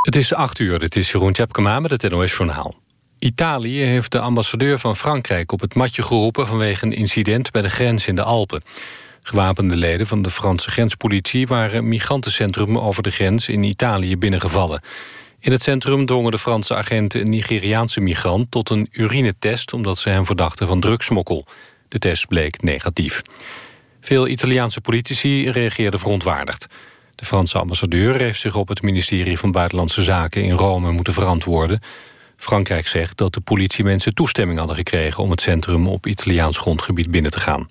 Het is 8 uur, dit is Jeroen Tjepkema met het NOS Journaal. Italië heeft de ambassadeur van Frankrijk op het matje geroepen... vanwege een incident bij de grens in de Alpen. Gewapende leden van de Franse grenspolitie... waren migrantencentrum over de grens in Italië binnengevallen. In het centrum drongen de Franse agenten een Nigeriaanse migrant... tot een urinetest omdat ze hem verdachten van drugsmokkel. De test bleek negatief. Veel Italiaanse politici reageerden verontwaardigd. De Franse ambassadeur heeft zich op het ministerie van Buitenlandse Zaken in Rome moeten verantwoorden. Frankrijk zegt dat de politiemensen toestemming hadden gekregen om het centrum op Italiaans grondgebied binnen te gaan.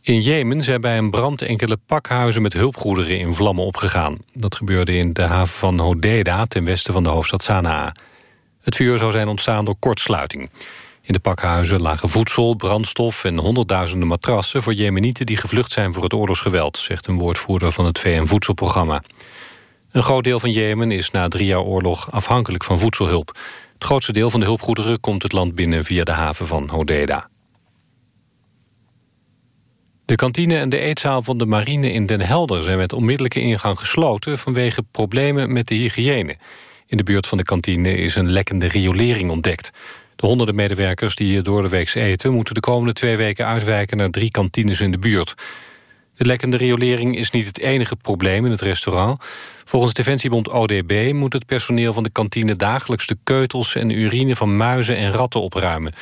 In Jemen zijn bij een brand enkele pakhuizen met hulpgoederen in vlammen opgegaan. Dat gebeurde in de haven van Hodeida ten westen van de hoofdstad Sanaa. Het vuur zou zijn ontstaan door kortsluiting. In de pakhuizen lagen voedsel, brandstof en honderdduizenden matrassen... voor Jemenieten die gevlucht zijn voor het oorlogsgeweld... zegt een woordvoerder van het VN-voedselprogramma. Een groot deel van Jemen is na drie jaar oorlog afhankelijk van voedselhulp. Het grootste deel van de hulpgoederen komt het land binnen... via de haven van Hodeida. De kantine en de eetzaal van de marine in Den Helder... zijn met onmiddellijke ingang gesloten... vanwege problemen met de hygiëne. In de buurt van de kantine is een lekkende riolering ontdekt... De honderden medewerkers die hier door de weeks eten... moeten de komende twee weken uitwijken naar drie kantines in de buurt. De lekkende riolering is niet het enige probleem in het restaurant. Volgens Defensiebond ODB moet het personeel van de kantine... dagelijks de keutels en urine van muizen en ratten opruimen.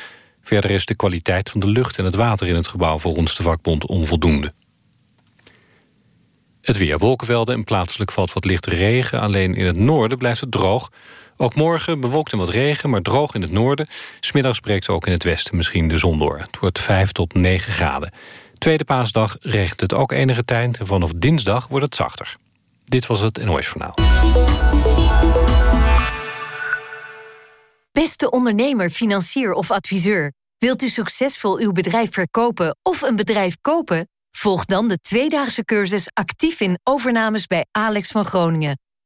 Verder is de kwaliteit van de lucht en het water in het gebouw... volgens de vakbond onvoldoende. Het weer wolkenvelden en plaatselijk valt wat lichte regen. Alleen in het noorden blijft het droog. Ook morgen bewolkt en wat regen, maar droog in het noorden. Smiddags breekt ook in het westen misschien de zon door. Het wordt 5 tot 9 graden. Tweede paasdag regent het ook enige tijd... en vanaf dinsdag wordt het zachter. Dit was het NOS Journaal. Beste ondernemer, financier of adviseur... wilt u succesvol uw bedrijf verkopen of een bedrijf kopen? Volg dan de tweedaagse cursus actief in overnames bij Alex van Groningen...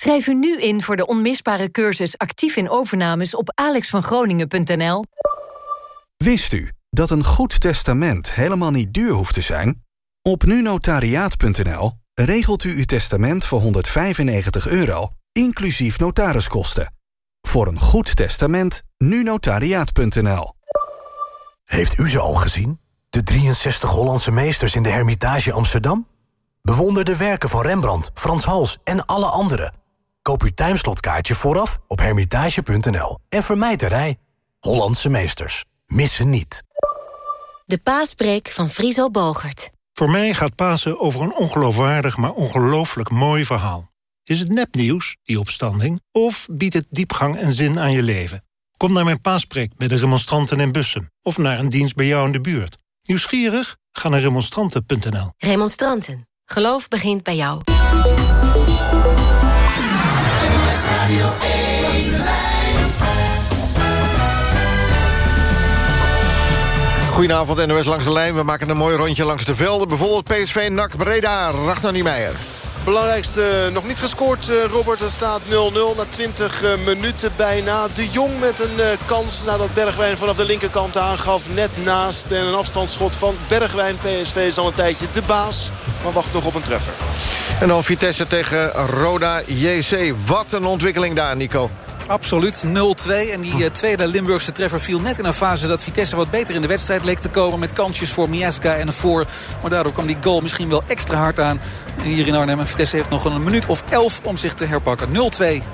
Schrijf u nu in voor de onmisbare cursus actief in overnames op alexvangroningen.nl. Wist u dat een goed testament helemaal niet duur hoeft te zijn? Op nunotariaat.nl regelt u uw testament voor 195 euro, inclusief notariskosten. Voor een goed testament, nunotariaat.nl. Heeft u ze al gezien? De 63 Hollandse meesters in de Hermitage Amsterdam? Bewonder de werken van Rembrandt, Frans Hals en alle anderen. Koop uw timeslotkaartje vooraf op hermitage.nl. En vermijd de rij. Hollandse meesters. Missen niet. De paaspreek van Friso Bogert. Voor mij gaat Pasen over een ongeloofwaardig, maar ongelooflijk mooi verhaal. Is het nepnieuws, die opstanding, of biedt het diepgang en zin aan je leven? Kom naar mijn paaspreek bij de remonstranten in Bussen... of naar een dienst bij jou in de buurt. Nieuwsgierig? Ga naar remonstranten.nl. Remonstranten. Geloof begint bij jou. Goedenavond NOS langs de lijn. We maken een mooi rondje langs de velden. Bijvoorbeeld PSV NAC Breda, Ragnar Niemeyer. Belangrijkste nog niet gescoord, eh, Robert. Het staat 0-0 na 20 eh, minuten bijna. De Jong met een eh, kans nadat Bergwijn vanaf de linkerkant aangaf. Net naast en een afstandsschot van Bergwijn. PSV is al een tijdje de baas, maar wacht nog op een treffer. En dan Vitesse tegen Roda JC. Wat een ontwikkeling daar, Nico. Absoluut, 0-2. En die uh, tweede Limburgse treffer viel net in een fase dat Vitesse wat beter in de wedstrijd leek te komen. Met kansjes voor Miaska en voor. Maar daardoor kwam die goal misschien wel extra hard aan. Hier in Arnhem. En Vitesse heeft nog een minuut of 11 om zich te herpakken. 0-2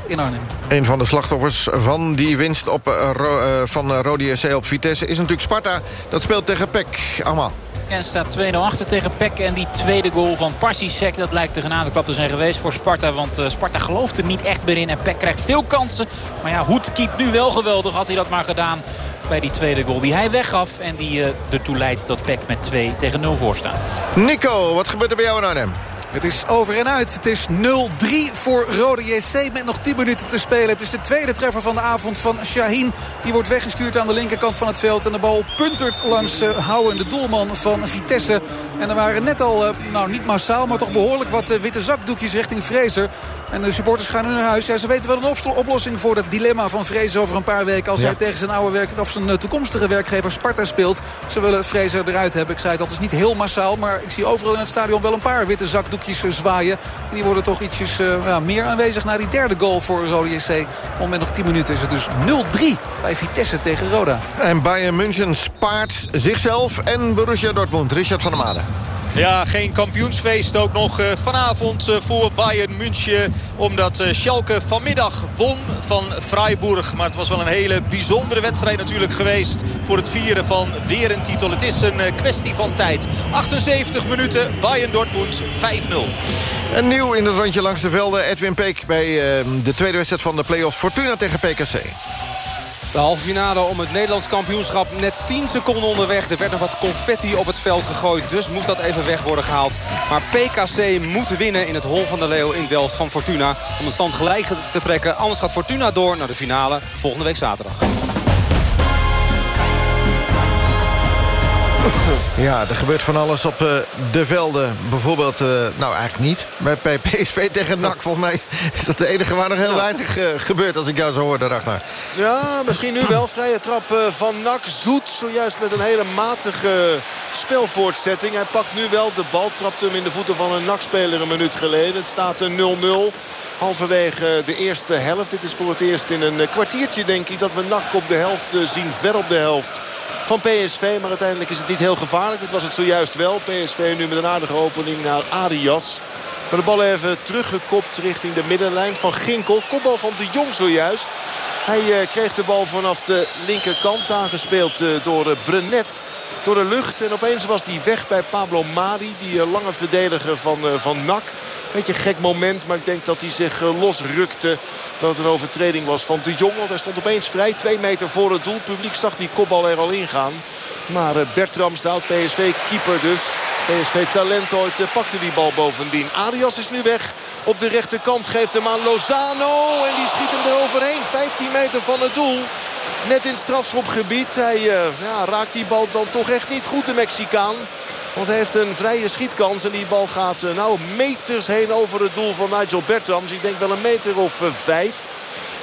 in Arnhem. Een van de slachtoffers van die winst op, ro, uh, van Rodi SC op Vitesse is natuurlijk Sparta. Dat speelt tegen PEC. Allemaal. En staat 2-0 achter tegen Peck. En die tweede goal van Parsisek, dat lijkt de genadeklap te zijn geweest voor Sparta. Want uh, Sparta gelooft er niet echt meer in. En Peck krijgt veel kansen. Maar ja, Hoed keept nu wel geweldig. Had hij dat maar gedaan bij die tweede goal die hij weggaf. En die uh, ertoe leidt dat Peck met 2 tegen 0 voor staat. Nico, wat gebeurt er bij jou in Arnhem? Het is over en uit. Het is 0-3 voor Rode JC met nog 10 minuten te spelen. Het is de tweede treffer van de avond van Shaheen. Die wordt weggestuurd aan de linkerkant van het veld. En de bal puntert langs uh, Houwen, de doelman van Vitesse. En er waren net al, uh, nou niet massaal, maar toch behoorlijk wat uh, witte zakdoekjes richting Fraser. En de supporters gaan nu naar huis. Ja, ze weten wel een oplossing voor het dilemma van Fraser over een paar weken. Als ja. hij tegen zijn oude werk, of zijn toekomstige werkgever Sparta speelt. Ze willen Fraser eruit hebben. Ik zei het, dat is niet heel massaal. Maar ik zie overal in het stadion wel een paar witte zakdoekjes zwaaien. En die worden toch ietsjes ja, meer aanwezig naar die derde goal voor Rode JC. Om met nog 10 minuten is het dus 0-3 bij Vitesse tegen Roda. En Bayern München spaart zichzelf en Borussia Dortmund. Richard van der Made. Ja, geen kampioensfeest ook nog uh, vanavond uh, voor Bayern München. Omdat uh, Schalke vanmiddag won van Freiburg. Maar het was wel een hele bijzondere wedstrijd natuurlijk geweest... voor het vieren van weer een titel. Het is een kwestie van tijd. 78 minuten, Bayern Dortmund 5-0. En nieuw in het rondje langs de velden. Edwin Peek bij de tweede wedstrijd van de play-offs Fortuna tegen PKC. De halve finale om het Nederlands kampioenschap net 10 seconden onderweg. Er werd nog wat confetti op het veld gegooid, dus moest dat even weg worden gehaald. Maar PKC moet winnen in het Hol van de Leeuw in Delft van Fortuna... om de stand gelijk te trekken. Anders gaat Fortuna door naar de finale volgende week zaterdag. Ja, er gebeurt van alles op uh, de velden. Bijvoorbeeld, uh, nou eigenlijk niet. Bij PSV tegen NAC. Volgens mij is dat de enige waar nog heel ja. weinig uh, gebeurt... als ik jou zo hoor daarachter. Ja, misschien nu wel. Vrije trap van NAC. Zoet, zojuist met een hele matige spelvoortzetting. Hij pakt nu wel de bal. Trapt hem in de voeten van een NAC-speler een minuut geleden. Het staat 0-0. Halverwege de eerste helft. Dit is voor het eerst in een kwartiertje denk ik dat we NAC op de helft zien. Ver op de helft van PSV. Maar uiteindelijk is het niet heel gevaarlijk. Dat was het zojuist wel. PSV nu met een aardige opening naar Arias. Maar de bal even teruggekopt richting de middenlijn van Ginkel. Kopbal van de Jong zojuist. Hij uh, kreeg de bal vanaf de linkerkant aangespeeld uh, door uh, Brenet. Door de lucht. En opeens was hij weg bij Pablo Mari. Die lange verdediger van, van NAC. Beetje een gek moment. Maar ik denk dat hij zich losrukte. Dat het een overtreding was van de Jong. Want hij stond opeens vrij. Twee meter voor het doel. Het publiek zag die kopbal er al ingaan. Maar Bertram staat. PSV-keeper dus. PSV talent ooit pakte die bal bovendien. Arias is nu weg. Op de rechterkant geeft hem aan Lozano. En die schiet hem eroverheen. 15 meter van het doel. Net in strafschopgebied. Hij ja, raakt die bal dan toch echt niet goed, de Mexicaan. Want hij heeft een vrije schietkans. En die bal gaat uh, nou meters heen over het doel van Nigel Bertrams. Ik denk wel een meter of uh, vijf.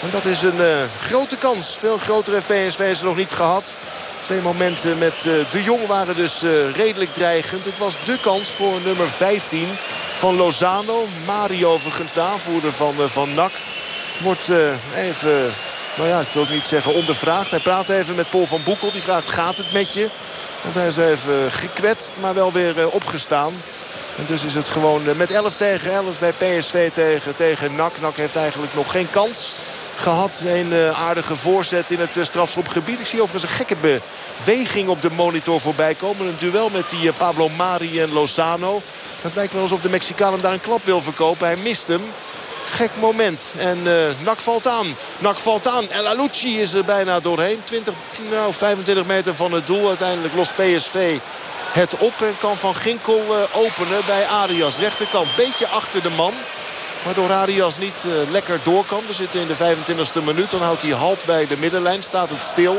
En dat is een grote kans. Veel groter heeft PSV ze nog niet gehad. Twee momenten met De Jong waren dus redelijk dreigend. Het was de kans voor nummer 15 van Lozano. Mario overigens de aanvoerder van, van NAC. Wordt even nou ja, ik wil niet zeggen ondervraagd. Hij praat even met Paul van Boekel. Die vraagt, gaat het met je? Want hij is even gekwetst, maar wel weer opgestaan. En dus is het gewoon met 11 tegen 11 bij PSV tegen, tegen NAC. NAC heeft eigenlijk nog geen kans gehad. Een aardige voorzet in het strafschopgebied. Ik zie overigens een gekke beweging op de monitor voorbij komen. Een duel met die Pablo Mari en Lozano. Het lijkt wel alsof de Mexicaan hem daar een klap wil verkopen. Hij mist hem gek moment. En uh, Nak valt aan. Nak valt aan. El Alucci is er bijna doorheen. 20, nou, 25 meter van het doel. Uiteindelijk lost PSV het op. En kan Van Ginkel uh, openen bij Arias. Rechterkant. Beetje achter de man. Waardoor Arias niet uh, lekker door kan. We zitten in de 25e minuut. Dan houdt hij halt bij de middenlijn. Staat het stil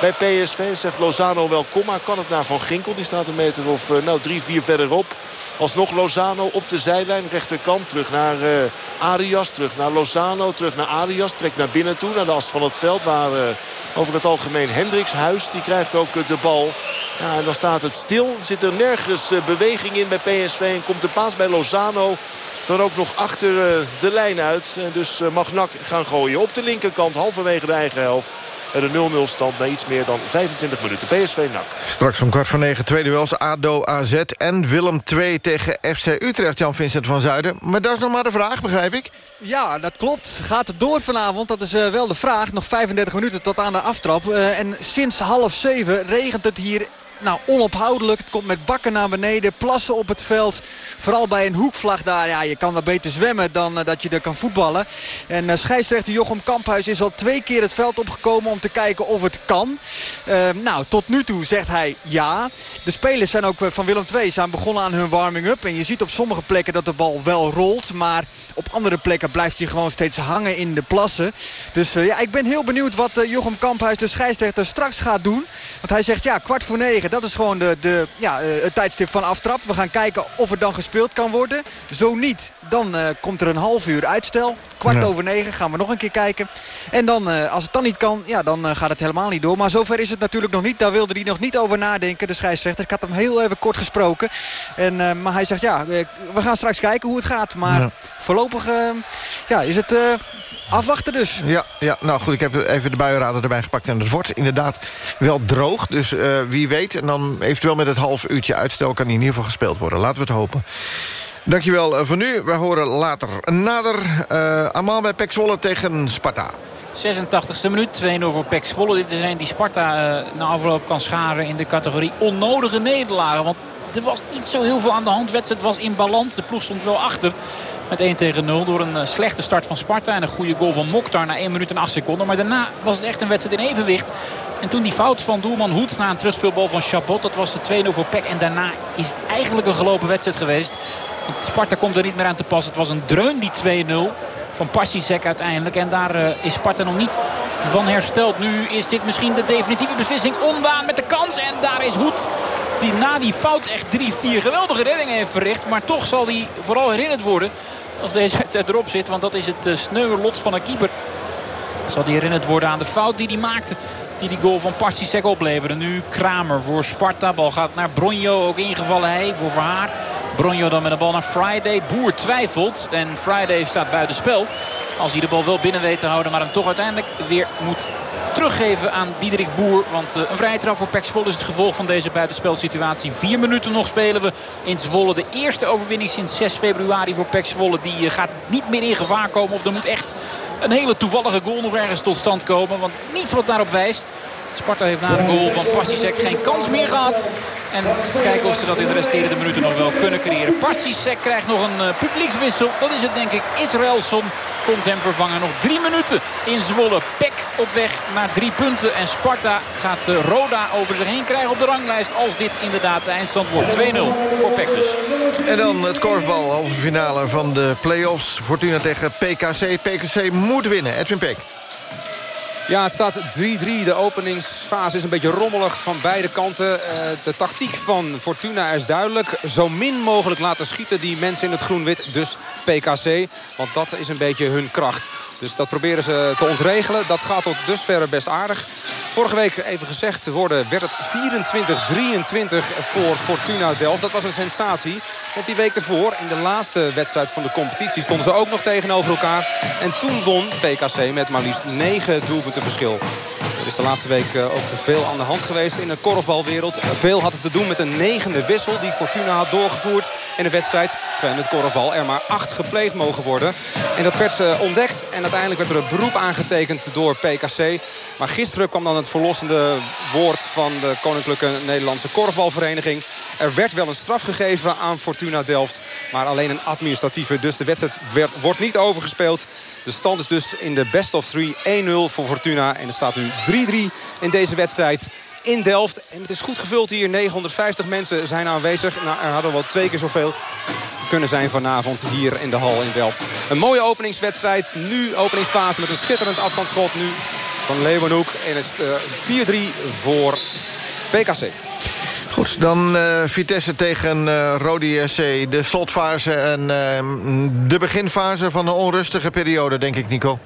bij PSV. Zegt Lozano wel kom. Maar kan het naar Van Ginkel. Die staat een meter of uh, nou, drie, vier verderop. Alsnog Lozano op de zijlijn. Rechterkant terug naar uh, Arias. Terug naar Lozano. Terug naar Arias. Trekt naar binnen toe. Naar de as van het veld. Waar over het algemeen Hendricks huis. Die krijgt ook de bal. Ja, en dan staat het stil. Zit er nergens beweging in bij PSV. En komt de paas bij Lozano dan ook nog achter de lijn uit. En dus mag Nak gaan gooien op de linkerkant. Halverwege de eigen helft. En de 0-0 stand na iets meer dan 25 minuten. PSV NAC. Straks om kwart voor negen tweede duels ADO AZ en Willem 2 tegen FC Utrecht. Jan-Vincent van Zuiden. Maar dat is nog maar de vraag, begrijp ik? Ja, dat klopt. Gaat het door vanavond? Dat is uh, wel de vraag. Nog 35 minuten tot aan de aftrap. Uh, en sinds half zeven regent het hier nou, onophoudelijk. Het komt met bakken naar beneden, plassen op het veld. Vooral bij een hoekvlag daar, ja, je kan daar beter zwemmen dan dat je er kan voetballen. En scheidsrechter Jochem Kamphuis is al twee keer het veld opgekomen om te kijken of het kan. nou, tot nu toe zegt hij ja. De spelers zijn ook van Willem II zijn begonnen aan hun warming-up. En je ziet op sommige plekken dat de bal wel rolt, maar op andere plekken blijft hij gewoon steeds hangen in de plassen. Dus uh, ja, ik ben heel benieuwd wat uh, Jochem Kamphuis, de scheidsrechter, straks gaat doen. Want hij zegt, ja, kwart voor negen, dat is gewoon de, de, ja, uh, het tijdstip van aftrap. We gaan kijken of er dan gespeeld kan worden. Zo niet, dan komt er een half uur uitstel. Kwart ja. over negen gaan we nog een keer kijken. En dan, als het dan niet kan, ja, dan gaat het helemaal niet door. Maar zover is het natuurlijk nog niet. Daar wilde hij nog niet over nadenken, de scheidsrechter. Ik had hem heel even kort gesproken. En, maar hij zegt, ja, we gaan straks kijken hoe het gaat. Maar ja. voorlopig ja, is het afwachten dus. Ja, ja, nou goed, ik heb even de buienrader erbij gepakt. En het wordt inderdaad wel droog. Dus uh, wie weet. En dan eventueel met het half uurtje uitstel... kan hij in ieder geval gespeeld worden. Laten we het hopen. Dankjewel voor nu. We horen later nader. Uh, Amal bij Pek Zwolle tegen Sparta. 86e minuut, 2-0 voor Pek Zwolle. Dit is een die Sparta uh, na afloop kan scharen in de categorie onnodige nederlagen. Want er was niet zo heel veel aan de hand. wedstrijd was in balans. De ploeg stond wel achter met 1 tegen 0. Door een slechte start van Sparta. En een goede goal van Mokhtar na 1 minuut en 8 seconden. Maar daarna was het echt een wedstrijd in evenwicht. En toen die fout van doelman Hoed na een terugspeelbal van Chabot. Dat was de 2-0 voor Peck. En daarna is het eigenlijk een gelopen wedstrijd geweest. Want Sparta komt er niet meer aan te pas. Het was een dreun die 2-0 van Passisek uiteindelijk. En daar uh, is Sparta nog niet van hersteld. Nu is dit misschien de definitieve beslissing. Ondaan met de kans. En daar is Hoed die na die fout echt drie, vier geweldige reddingen heeft verricht. Maar toch zal hij vooral herinnerd worden als deze wedstrijd erop zit. Want dat is het uh, sneuwe lot van een keeper. Zal hij herinnerd worden aan de fout die hij maakte. Die die goal van Passisek opleverde. Nu Kramer voor Sparta. Bal gaat naar Bronjo. Ook ingevallen hij voor Verhaar. Bronjo dan met de bal naar Friday. Boer twijfelt. En Friday staat buiten spel. Als hij de bal wel binnen weet te houden. Maar hem toch uiteindelijk weer moet teruggeven aan Diederik Boer. Want uh, een vrije trap voor Pek Zwolle is het gevolg van deze buitenspelsituatie. Vier minuten nog spelen we in Zwolle. De eerste overwinning sinds 6 februari voor Pek Zwolle. Die uh, gaat niet meer in gevaar komen. Of er moet echt een hele toevallige goal nog ergens tot stand komen. Want niets wat daarop wijst. Sparta heeft na de goal van Passisek geen kans meer gehad. En kijken of ze dat in de resterende minuten nog wel kunnen creëren. Passisek krijgt nog een uh, publiekswissel. Dat is het denk ik. Israelson komt hem vervangen. Nog drie minuten in Zwolle. Pek op weg naar drie punten. En Sparta gaat de Roda over zich heen krijgen op de ranglijst. Als dit inderdaad de eindstand wordt. 2-0 voor Pek dus. En dan het korfbal halve finale van de play-offs. Fortuna tegen PKC. PKC moet winnen. Edwin Peek. Ja, het staat 3-3. De openingsfase is een beetje rommelig van beide kanten. de tactiek van Fortuna is duidelijk. Zo min mogelijk laten schieten die mensen in het groen-wit. Dus PKC. Want dat is een beetje hun kracht. Dus dat proberen ze te ontregelen. Dat gaat tot dusver best aardig. Vorige week even gezegd worden werd het 24-23 voor Fortuna Delft. Dat was een sensatie. Want die week ervoor, in de laatste wedstrijd van de competitie... stonden ze ook nog tegenover elkaar. En toen won PKC met maar liefst 9 doelpunten Er is de laatste week ook veel aan de hand geweest in de korfbalwereld. Veel had het te doen met een negende wissel die Fortuna had doorgevoerd in de wedstrijd. Terwijl met korfbal er maar acht gepleegd mogen worden. En dat werd ontdekt en uiteindelijk werd er een beroep aangetekend door PKC. Maar gisteren kwam dan het verlossende woord van de Koninklijke Nederlandse Korfbalvereniging. Er werd wel een straf gegeven aan Fortuna Delft. Maar alleen een administratieve. Dus de wedstrijd wordt niet overgespeeld. De stand is dus in de best of 3 1-0 voor Fortuna. En er staat nu 3-3 in deze wedstrijd in Delft. En het is goed gevuld hier. 950 mensen zijn aanwezig. Nou, er hadden wel twee keer zoveel kunnen zijn vanavond hier in de hal in Delft. Een mooie openingswedstrijd. Nu openingsfase met een schitterend afstandsschot. Nu van Leeuwenhoek. En het is 4-3 voor PKC. Goed, dan uh, Vitesse tegen uh, Rodi SC. De slotfase en uh, de beginfase van een onrustige periode, denk ik, Nico.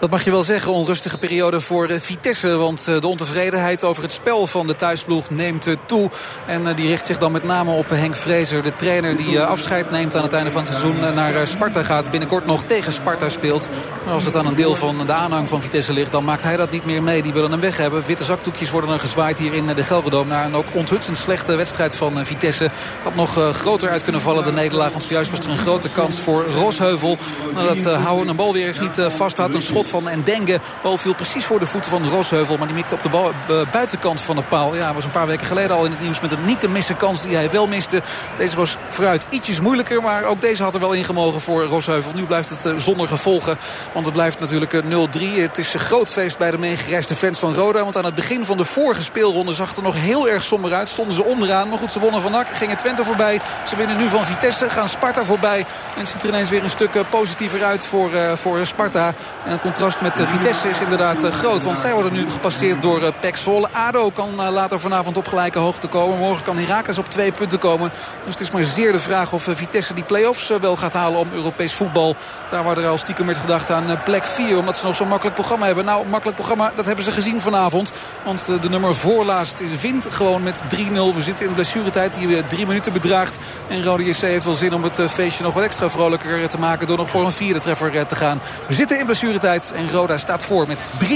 Dat mag je wel zeggen, onrustige periode voor Vitesse. Want de ontevredenheid over het spel van de thuisploeg neemt toe. En die richt zich dan met name op Henk Vrezer. De trainer die afscheid neemt aan het einde van het seizoen naar Sparta gaat. Binnenkort nog tegen Sparta speelt. Maar als het aan een deel van de aanhang van Vitesse ligt... dan maakt hij dat niet meer mee. Die willen hem weg hebben. Witte zakdoekjes worden er gezwaaid hier in de Gelredome. Naar een ook onthutsend slechte wedstrijd van Vitesse. Het had nog groter uit kunnen vallen, de nederlaag. Want zojuist was er een grote kans voor Rosheuvel. Nadat Houwen een bal weer eens niet vast had. Een schot van Endenge. Bal viel precies voor de voeten van Rosheuvel. Maar die mikte op de bal, buitenkant van de paal. Ja, was een paar weken geleden al in het nieuws met een niet te missen kans die hij wel miste. Deze was vooruit ietsjes moeilijker. Maar ook deze had er wel ingemogen voor Rosheuvel. Nu blijft het zonder gevolgen. Want het blijft natuurlijk 0-3. Het is een groot feest bij de meegereisde fans van Roda. Want aan het begin van de vorige speelronde zag het er nog heel erg somber uit. Stonden ze onderaan. Maar goed, ze wonnen van NAC. Gingen Twente voorbij. Ze winnen nu van Vitesse. Gaan Sparta voorbij. En het ziet er ineens weer een stuk eh, positiever uit voor, voor Sparta. En het contrast met Vitesse is inderdaad groot. Want zij worden nu gepasseerd door uh, Pek Zwolle. ADO kan later vanavond op gelijke hoogte komen. Morgen kan Heracles op twee punten komen. Dus het is maar zeer de vraag of Vitesse die play-offs wel gaat halen om Europees voetbal. Daar wordt er al stiekem werd gedacht aan plek 4. Omdat ze nog zo'n makkelijk programma hebben. Nou, makkelijk programma, dat hebben ze gezien vanavond. Want de nummer voorlaatst wint gewoon met 3-0. We zitten in blessuretijd die weer drie minuten bedraagt. En Rode JC heeft wel zin om het feestje nog wat extra vrolijker te maken... door nog voor een vierde treffer te gaan. We zitten in blessuretijd en Roda staat voor met 3-0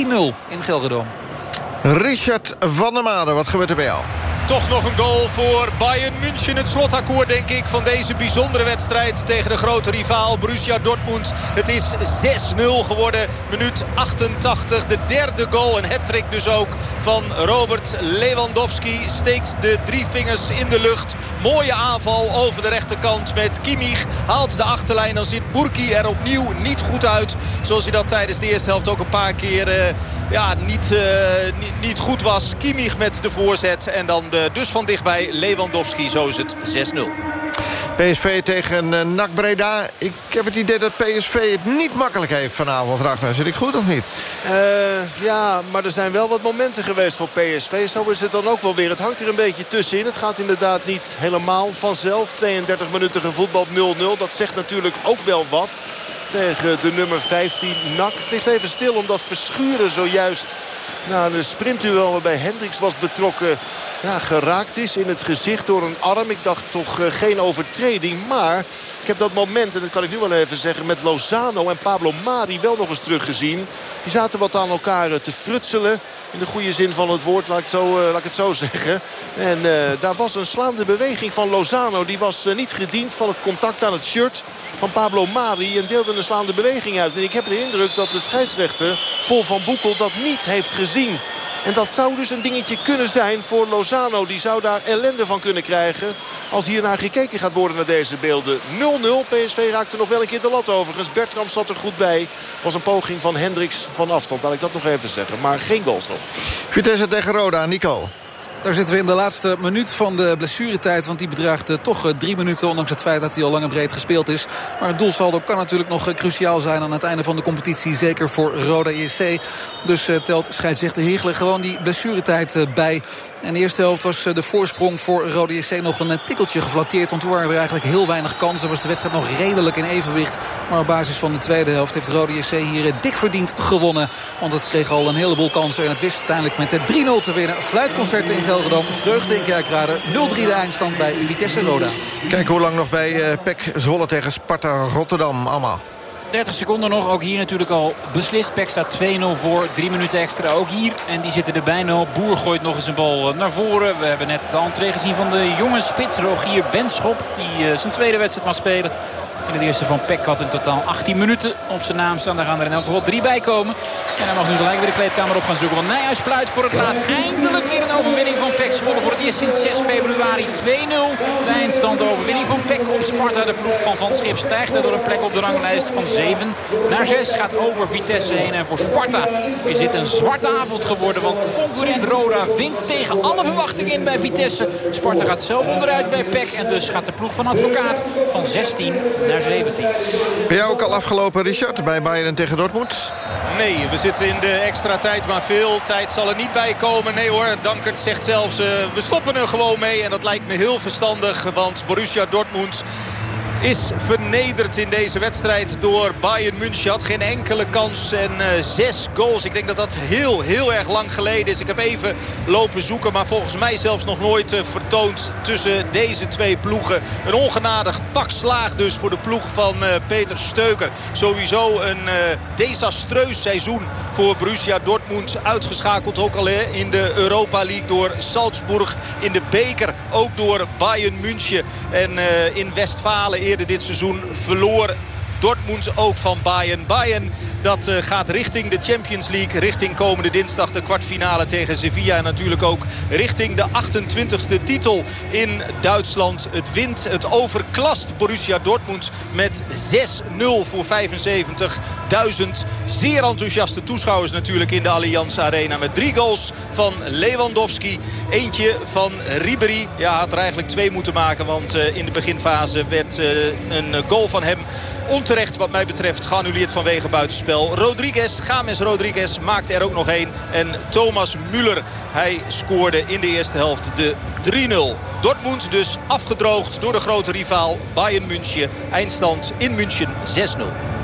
in Gelredome. Richard van der Made, wat gebeurt er bij jou? Toch nog een goal voor Bayern München. Het slotakkoord denk ik van deze bijzondere wedstrijd tegen de grote rivaal Borussia Dortmund. Het is 6-0 geworden. Minuut 88. De derde goal. Een hat dus ook van Robert Lewandowski. Steekt de drie vingers in de lucht. Mooie aanval over de rechterkant met Kimmich. Haalt de achterlijn. Dan zit Burki er opnieuw niet goed uit. Zoals hij dat tijdens de eerste helft ook een paar keer uh, ja, niet, uh, niet, niet, goed was. Kimmich met de voorzet. En dan de, dus van dichtbij Lewandowski. Zo is het 6-0. PSV tegen uh, NAC Breda. Ik heb het idee dat PSV het niet makkelijk heeft vanavond. Ragnar, zit ik goed of niet? Uh, ja, maar er zijn wel wat momenten geweest voor PSV. Zo is het dan ook wel weer. Het hangt er een beetje tussenin. Het gaat inderdaad niet helemaal vanzelf. 32 minuten gevoetbald 0-0. Dat zegt natuurlijk ook wel wat tegen de nummer 15 NAC. Het ligt even stil omdat Verschuren zojuist na een sprintduel waarbij Hendricks was betrokken ja, geraakt is in het gezicht door een arm. Ik dacht toch uh, geen overtreding. Maar ik heb dat moment, en dat kan ik nu wel even zeggen... met Lozano en Pablo Mari wel nog eens teruggezien. Die zaten wat aan elkaar uh, te frutselen. In de goede zin van het woord, laat ik, zo, uh, laat ik het zo zeggen. En daar was een slaande beweging van Lozano. Die was niet gediend van het contact aan het shirt van Pablo Mari. En deelde een slaande beweging uit. En ik heb de indruk dat de scheidsrechter, Paul van Boekel, dat niet heeft gezien. En dat zou dus een dingetje kunnen zijn voor Lozano. Die zou daar ellende van kunnen krijgen. Als hier naar gekeken gaat worden naar deze beelden. 0-0. PSV raakte nog wel een keer de lat overigens. Bertram zat er goed bij. Was een poging van Hendricks van afstand. Laat ik dat nog even zeggen. Maar geen goals nog. Vitesse tegen Roda. Nico. Daar zitten we in de laatste minuut van de blessuretijd. Want die bedraagt uh, toch uh, drie minuten. Ondanks het feit dat hij al lang en breed gespeeld is. Maar het doelsaldo kan natuurlijk nog uh, cruciaal zijn aan het einde van de competitie. Zeker voor Roda ESC. Dus telt scheidsrechter Heerle gewoon die blessuretijd bij. En de eerste helft was de voorsprong voor Roda JC nog een tikkeltje geflatteerd. Want toen waren er eigenlijk heel weinig kansen. Was de wedstrijd nog redelijk in evenwicht. Maar op basis van de tweede helft heeft Roda JC hier dik verdiend gewonnen. Want het kreeg al een heleboel kansen. En het wist uiteindelijk met 3-0 te winnen. Fluitconcerten in Gelredome. Vreugde in Kerkrade. 0-3 de eindstand bij Vitesse Roda. Kijk hoe lang nog bij uh, Pek Zwolle tegen Sparta Rotterdam. Allemaal. 30 seconden nog. Ook hier natuurlijk al beslist. Pek staat 2-0 voor. Drie minuten extra ook hier. En die zitten erbij nog. Boer gooit nog eens een bal naar voren. We hebben net de entree gezien van de jonge spits Rogier Benschop. Die uh, zijn tweede wedstrijd mag spelen. In het eerste van Peck had in totaal 18 minuten op zijn naam staan. Daar gaan er in elk geval drie bij komen. En hij mag nu gelijk weer de kleedkamer op gaan zoeken. Want Nijhuis fluit voor het laatst. Eindelijk weer een overwinning van Peck Zwolle. Voor het eerst sinds 6 februari 2-0. De eindstand de overwinning van Peck op Sparta. De ploeg van Van Schip stijgt door een plek op de ranglijst van 7 naar 6. Gaat over Vitesse heen. En voor Sparta is dit een zwarte avond geworden. Want concurrent Roda vindt tegen alle verwachtingen in bij Vitesse. Sparta gaat zelf onderuit bij Peck. En dus gaat de ploeg van advocaat van 16 naar naar 17. Ben jij ook al afgelopen, Richard, bij Bayern tegen Dortmund? Nee, we zitten in de extra tijd, maar veel tijd zal er niet bij komen. Nee hoor, Dankert zegt zelfs, uh, we stoppen er gewoon mee. En dat lijkt me heel verstandig, want Borussia Dortmund is vernederd in deze wedstrijd door Bayern München. Had geen enkele kans en uh, zes goals. Ik denk dat dat heel, heel erg lang geleden is. Ik heb even lopen zoeken, maar volgens mij zelfs nog nooit uh, vertoond tussen deze twee ploegen. Een ongenadig pak slaag dus voor de ploeg van uh, Peter Steuker. Sowieso een desastreus seizoen voor Borussia Dortmund. Uitgeschakeld ook al in de Europa League door Salzburg. In de beker ook door Bayern München. En in Westfalen dit seizoen verloor Dortmund ook van Bayern. Bayern dat uh, gaat richting de Champions League. Richting komende dinsdag de kwartfinale tegen Sevilla. En natuurlijk ook richting de 28e titel in Duitsland. Het wint, het overklast Borussia Dortmund met 6-0 voor 75.000. Zeer enthousiaste toeschouwers natuurlijk in de Allianz Arena. Met drie goals van Lewandowski. Eentje van Ribery. Ja, had er eigenlijk twee moeten maken. Want uh, in de beginfase werd uh, een goal van hem onterecht wat mij betreft geannuleerd vanwege buitenspel. Rodriguez, James Rodriguez maakte er ook nog één. En Thomas Müller, hij scoorde in de eerste helft de 3-0. Dortmund dus afgedroogd door de grote rivaal Bayern München. Eindstand in München 6-0.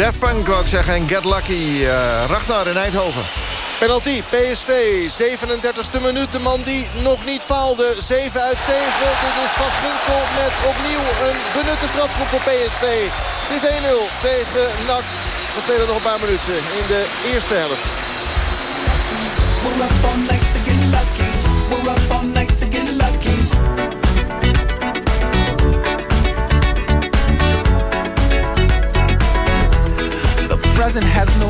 Def Punk, wou ik zeggen. En Get Lucky. Uh, Ragnar in Eindhoven. Penalty, PSV, 37e minuut. De man die nog niet faalde. 7 uit 7. Dit is Van Ginkel met opnieuw een benutte strafschop voor PSV. Het is 1-0 tegen NAC. We spelen nog een paar minuten in de eerste helft. Present has no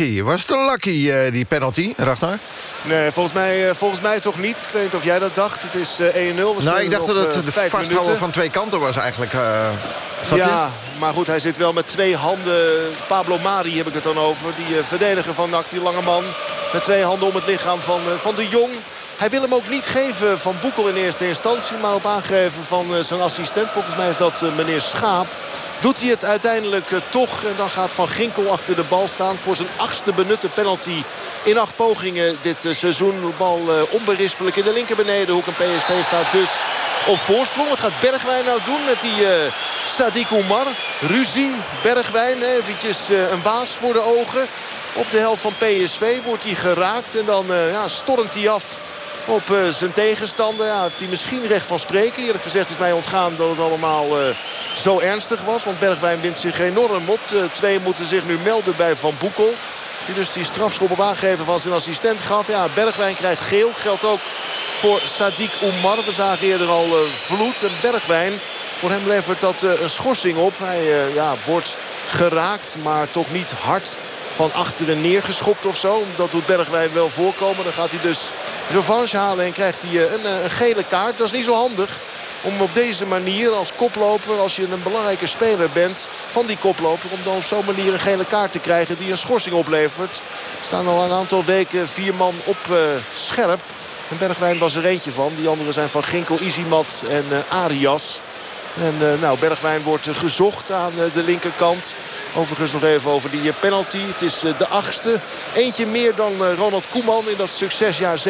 Lucky. Was het een lucky, uh, die penalty, Ragnar? Nee, volgens mij, uh, volgens mij toch niet. Ik weet niet of jij dat dacht. Het is uh, 1-0. Nou, ik dacht dat het de vasthouden van twee kanten was eigenlijk. ja, maar goed, hij zit wel met twee handen. Pablo Mari heb ik het dan over. Die verdediger van NAC, die lange man. Met twee handen om het lichaam van, van de Jong. Hij wil hem ook niet geven van Boekel in eerste instantie. Maar op aangeven van zijn assistent. Volgens mij is dat meneer Schaap. Doet hij het uiteindelijk toch. En dan gaat Van Ginkel achter de bal staan. Voor zijn achtste benutte penalty in acht pogingen dit seizoen. De bal onberispelijk in de linker benedenhoek. En PSV staat dus op voorsprong. Wat gaat Bergwijn nou doen met die uh, Sadiq Oumar? Ruzie, Bergwijn, eventjes een waas voor de ogen. Op de helft van PSV wordt hij geraakt. En dan uh, ja, stormt hij af op zijn tegenstander. Ja, heeft hij misschien recht van spreken. Eerlijk gezegd is mij ontgaan dat het allemaal zo ernstig was. Want Bergwijn wint zich enorm op. De twee moeten zich nu melden bij Van Boekel. Die dus die strafschop op aangeven van zijn assistent gaf. Ja, Bergwijn krijgt geel. Geldt ook voor Sadiq Oumar. We zagen eerder al uh, Vloed en Bergwijn. Voor hem levert dat een schorsing op. Hij ja, wordt geraakt, maar toch niet hard van achteren neergeschopt of zo. Dat doet Bergwijn wel voorkomen. Dan gaat hij dus revanche halen en krijgt hij een, een gele kaart. Dat is niet zo handig om op deze manier als koploper, als je een belangrijke speler bent van die koploper... om dan op zo'n manier een gele kaart te krijgen die een schorsing oplevert. Er staan al een aantal weken vier man op uh, scherp. En Bergwijn was er eentje van. Die anderen zijn van Ginkel, Izimat en Arias. En nou, Bergwijn wordt gezocht aan de linkerkant. Overigens nog even over die penalty. Het is de achtste. Eentje meer dan Ronald Koeman in dat succesjaar 87-88.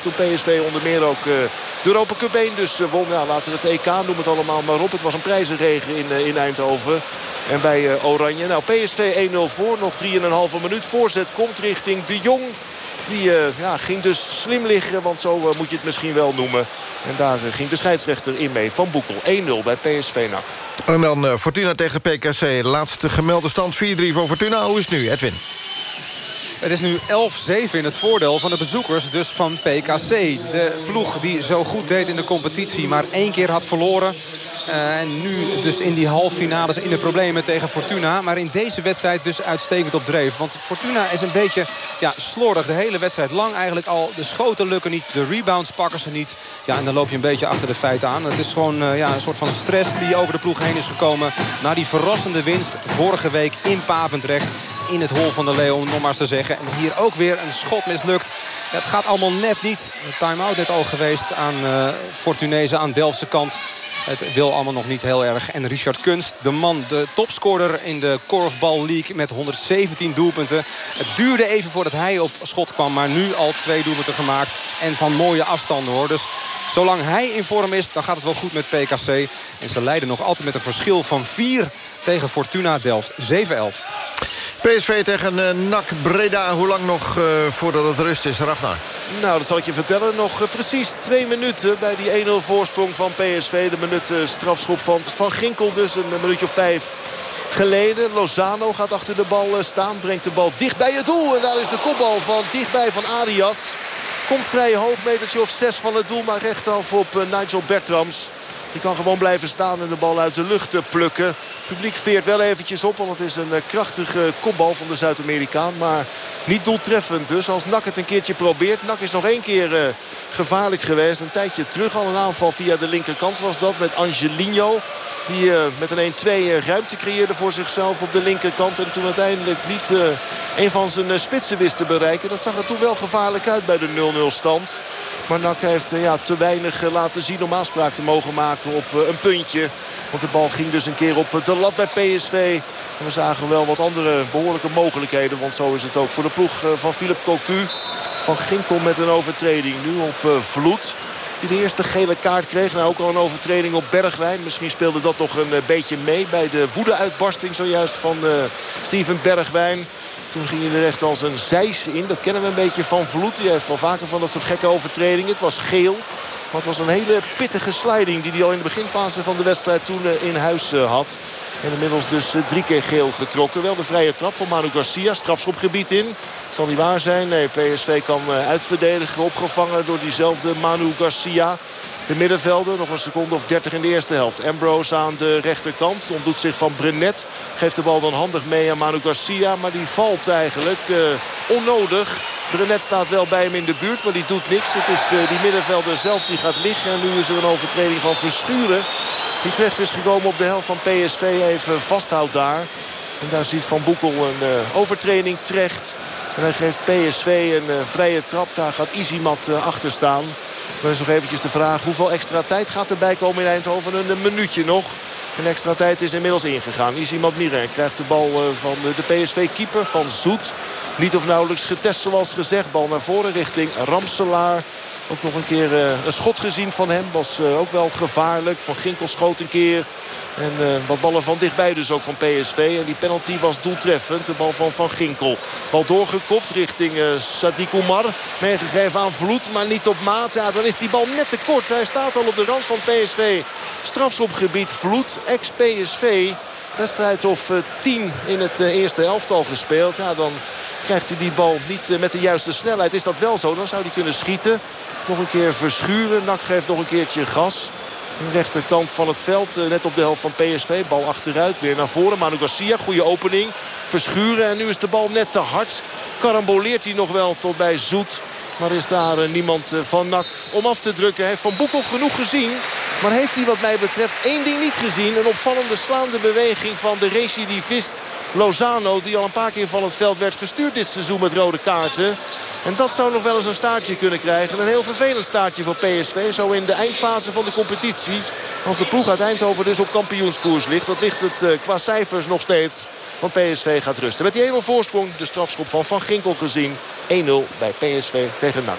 Toen PSV onder meer ook de Europa Cup 1 dus won. Ja, laten we het EK, noem het allemaal maar op. Het was een prijzenregen in, in Eindhoven. En bij Oranje. Nou, PSV 1-0 voor. Nog 3,5 minuut. Voorzet komt richting De Jong. Die uh, ja, ging dus slim liggen, want zo uh, moet je het misschien wel noemen. En daar uh, ging de scheidsrechter in mee. Van Boekel 1-0 bij PSV NAC. En dan Fortuna tegen PKC. De laatste gemelde stand 4-3 voor Fortuna. Hoe is het nu, Edwin? Het is nu 11-7 in het voordeel van de bezoekers, dus van PKC. De ploeg die zo goed deed in de competitie, maar één keer had verloren. Uh, en nu dus in die halffinales in de problemen tegen Fortuna. Maar in deze wedstrijd dus uitstekend op dreef. Want Fortuna is een beetje ja, slordig de hele wedstrijd lang. Eigenlijk al de schoten lukken niet, de rebounds pakken ze niet. Ja, en dan loop je een beetje achter de feiten aan. Het is gewoon uh, ja, een soort van stress die over de ploeg heen is gekomen. Na die verrassende winst vorige week in Papendrecht in het hol van de Leeuw, om nog maar eens te zeggen. En hier ook weer een schot mislukt. Het gaat allemaal net niet. Time-out net al geweest aan uh, Fortunese aan Delftse kant. Het wil allemaal nog niet heel erg. En Richard Kunst, de man, de topscorer in de Korfball League met 117 doelpunten. Het duurde even voordat hij op schot kwam, maar nu al twee doelpunten gemaakt. En van mooie afstanden hoor. Dus zolang hij in vorm is, dan gaat het wel goed met PKC. En ze leiden nog altijd met een verschil van 4 tegen Fortuna Delft. 7-11. PSV tegen uh, NAC Breda. Hoe lang nog uh, voordat het rust is, Ragnar? Nou, dat zal ik je vertellen. Nog uh, precies twee minuten bij die 1-0 voorsprong van PSV. De minuut strafschop van Van Ginkel dus. Een minuutje of vijf geleden. Lozano gaat achter de bal staan. Brengt de bal dicht bij het doel. En daar is de kopbal van dichtbij van Arias. Komt vrij hoog, metertje of zes van het doel. Maar recht af op Nigel Bertrams. Die kan gewoon blijven staan en de bal uit de lucht plukken. Het publiek veert wel eventjes op, want het is een krachtige kopbal van de Zuid-Amerikaan. Maar niet doeltreffend dus. Als Nak het een keertje probeert. Nak is nog één keer gevaarlijk geweest. Een tijdje terug al een aanval via de linkerkant was dat met Angelino. Die met een 1-2 uh, ruimte creëerde voor zichzelf op de linkerkant. En toen uiteindelijk niet een van zijn spitsen wist te bereiken. Dat zag er toen wel gevaarlijk uit bij de 0-0 stand. Maar Nak heeft ja, te weinig laten zien om aanspraak te mogen maken op een puntje. Want de bal ging dus een keer op de lat bij PSV. We zagen wel wat andere behoorlijke mogelijkheden. Want zo is het ook voor de ploeg van Philip Cocu. Van Ginkel met een overtreding nu op Vloed. Die de eerste gele kaart kreeg. Nou ook al een overtreding op Bergwijn. Misschien speelde dat nog een beetje mee bij de woede-uitbarsting zojuist van Steven Bergwijn. Toen ging hij er echt als een zeis in. Dat kennen we een beetje van Vloed. Die heeft wel vaker van dat soort gekke overtredingen. Het was geel. Het was een hele pittige sliding die hij al in de beginfase van de wedstrijd toen in huis had. En inmiddels dus drie keer geel getrokken. Wel de vrije trap van Manu Garcia. Strafschopgebied in. Zal niet waar zijn. Nee, PSV kan uitverdedigen. Opgevangen door diezelfde Manu Garcia. De middenvelder, nog een seconde of 30 in de eerste helft. Ambrose aan de rechterkant. Ontdoet zich van Brenet. Geeft de bal dan handig mee aan Manu Garcia. Maar die valt eigenlijk uh, onnodig. Brenet staat wel bij hem in de buurt, maar die doet niks. Het is uh, die middenvelder zelf die gaat liggen. En nu is er een overtreding van Verschuren. Die terecht is gekomen op de helft van PSV. Even vasthoudt daar. En daar ziet Van Boekel een uh, overtreding terecht. En hij geeft PSV een vrije trap. Daar gaat Izimat achter staan. Dan is nog eventjes de vraag hoeveel extra tijd gaat erbij komen in Eindhoven. Een minuutje nog. Een extra tijd is inmiddels ingegaan. Izimat Miren krijgt de bal uh, van de PSV-keeper van Zoet. Niet of nauwelijks getest zoals gezegd. Bal naar voren richting Ramselaar. Ook nog een keer uh, een schot gezien van hem. Was uh, ook wel gevaarlijk. Van Ginkel schoot een keer. En uh, wat ballen van dichtbij dus ook van PSV. En die penalty was doeltreffend. De bal van Van Ginkel. Bal doorgekopt richting Sadiq Oumar. Meegegeven aan Vloed, maar niet op maat. Ja, dan is die bal net te kort. Hij staat al op de rand van PSV. Strafschopgebied Vloed, ex-PSV. Wedstrijd of 10 in het eerste elftal gespeeld. Ja, dan krijgt hij die bal niet met de juiste snelheid. Is dat wel zo? Dan zou hij kunnen schieten. Nog een keer verschuren. Nak geeft nog een keertje gas. De rechterkant van het veld. Net op de helft van PSV. Bal achteruit. Weer naar voren. Manu Garcia. Goede opening. Verschuren. En nu is de bal net te hard. Karamboleert hij nog wel tot bij Zoet. Maar is daar niemand van Nak om af te drukken. Heeft Van Boekel genoeg gezien. Maar heeft hij wat mij betreft één ding niet gezien. Een opvallende slaande beweging van de recidivist Lozano. Die al een paar keer van het veld werd gestuurd dit seizoen met rode kaarten. En dat zou nog wel eens een staartje kunnen krijgen. Een heel vervelend staartje voor PSV. Zo in de eindfase van de competitie. Als de ploeg uit Eindhoven dus op kampioenskoers ligt. Dat ligt het uh, qua cijfers nog steeds. Want PSV gaat rusten. Met die 1-0 voorsprong de strafschop van Van Ginkel gezien. 1-0 bij PSV tegen NAC.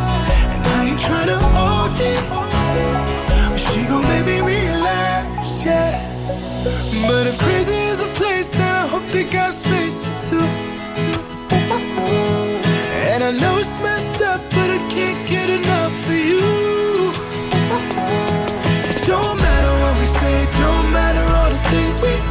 she me relapse, yeah. But if crazy is a place, then I hope they got space for two And I know it's messed up, but I can't get enough of you. It don't matter what we say, don't matter all the things we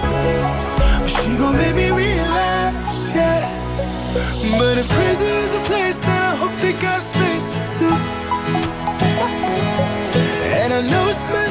gon' make me relapse, yeah. But if prison is a place, then I hope they got space for two. And I know it's messed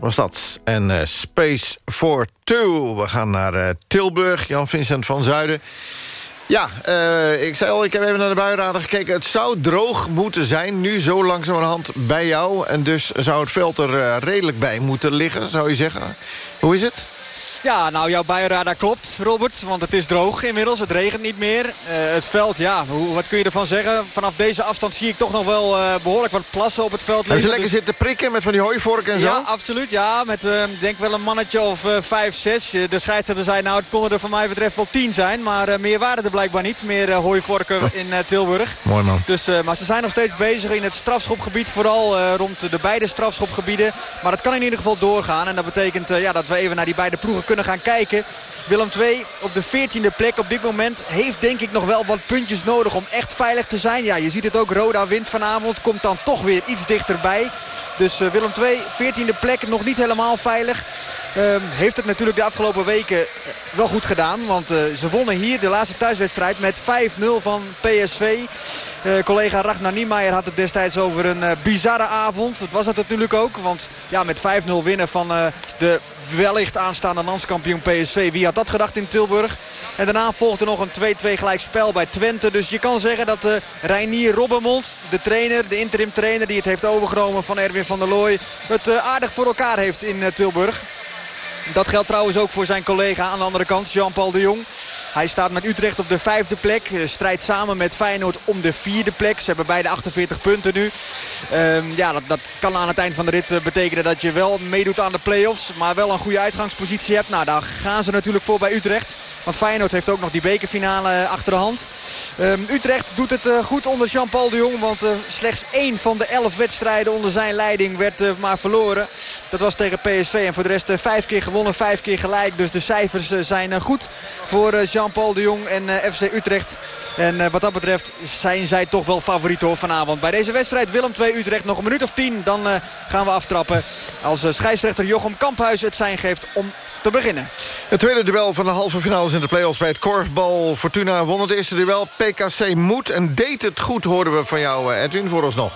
Was dat. En uh, Space for Two. We gaan naar uh, Tilburg. Jan-Vincent van Zuiden. Ja, uh, ik zei al, ik heb even naar de buienradar gekeken. Het zou droog moeten zijn, nu zo langzamerhand bij jou. En dus zou het veld er redelijk bij moeten liggen, zou je zeggen. Hoe is het? Ja, nou jouw buienradar klopt, Robert. Want het is droog inmiddels. Het regent niet meer. Uh, het veld, ja, hoe, wat kun je ervan zeggen? Vanaf deze afstand zie ik toch nog wel uh, behoorlijk wat plassen op het veld liggen. Heb je lekker dus... zitten prikken met van die hooivorken en ja, zo? Ja, absoluut. Ja, met uh, denk wel een mannetje of vijf, zes. De scheidsrechter zei, nou het konden er van mij betreft wel tien zijn. Maar meer waren er blijkbaar niet. Meer hooivorken in Tilburg. Mooi man. Dus, maar ze zijn nog steeds bezig in het strafschopgebied. Vooral rond de beide strafschopgebieden. Maar dat kan in ieder geval doorgaan. En dat betekent ja, dat we even naar die beide ploegen kunnen gaan kijken. Willem II op de 14e plek op dit moment heeft denk ik nog wel wat puntjes nodig om echt veilig te zijn. Ja, je ziet het ook, Roda wint vanavond, komt dan toch weer iets dichterbij. Dus uh, Willem II, 14e plek, nog niet helemaal veilig. Uh, heeft het natuurlijk de afgelopen weken wel goed gedaan. Want uh, ze wonnen hier de laatste thuiswedstrijd met 5-0 van PSV. Uh, collega Ragnar Niemeyer had het destijds over een bizarre avond. Het was het natuurlijk ook. Want ja, met 5-0 winnen van de wellicht aanstaande landskampioen PSV. Wie had dat gedacht in Tilburg? En daarna volgde nog een 2-2 gelijkspel bij Twente. Dus je kan zeggen dat uh, Reinier Robbermond, de trainer, de interim trainer... die het heeft overgenomen van Erwin van der Looy... het aardig voor elkaar heeft in Tilburg. Dat geldt trouwens ook voor zijn collega aan de andere kant, Jean-Paul de Jong. Hij staat met Utrecht op de vijfde plek. Strijdt samen met Feyenoord om de vierde plek. Ze hebben beide 48 punten nu. Um, ja, dat, dat, kan aan het eind van de rit betekenen dat je wel meedoet aan de play-offs. Maar wel een goede uitgangspositie hebt. Nou, daar gaan ze natuurlijk voor bij Utrecht. Want Feyenoord heeft ook nog die bekerfinale achter de hand. Um, Utrecht doet het uh, goed onder Jean-Paul de Jong. Want uh, slechts één van de elf wedstrijden onder zijn leiding werd uh, maar verloren. Dat was tegen PSV. En voor de rest vijf keer gewonnen, vijf keer gelijk. Dus de cijfers zijn goed voor Jean-Paul de Jong en FC Utrecht. En wat dat betreft zijn zij toch wel favoriet vanavond. Bij deze wedstrijd Willem 2 Utrecht nog een minuut of tien. Dan gaan we aftrappen als scheidsrechter Jochem Kamphuis het zijn geeft om te beginnen. Het tweede duel van de halve finales in de play-offs bij het korfbal. Fortuna won het eerste duel. PKC moet en deed het goed, hoorden we van jou, Edwin, voor ons nog.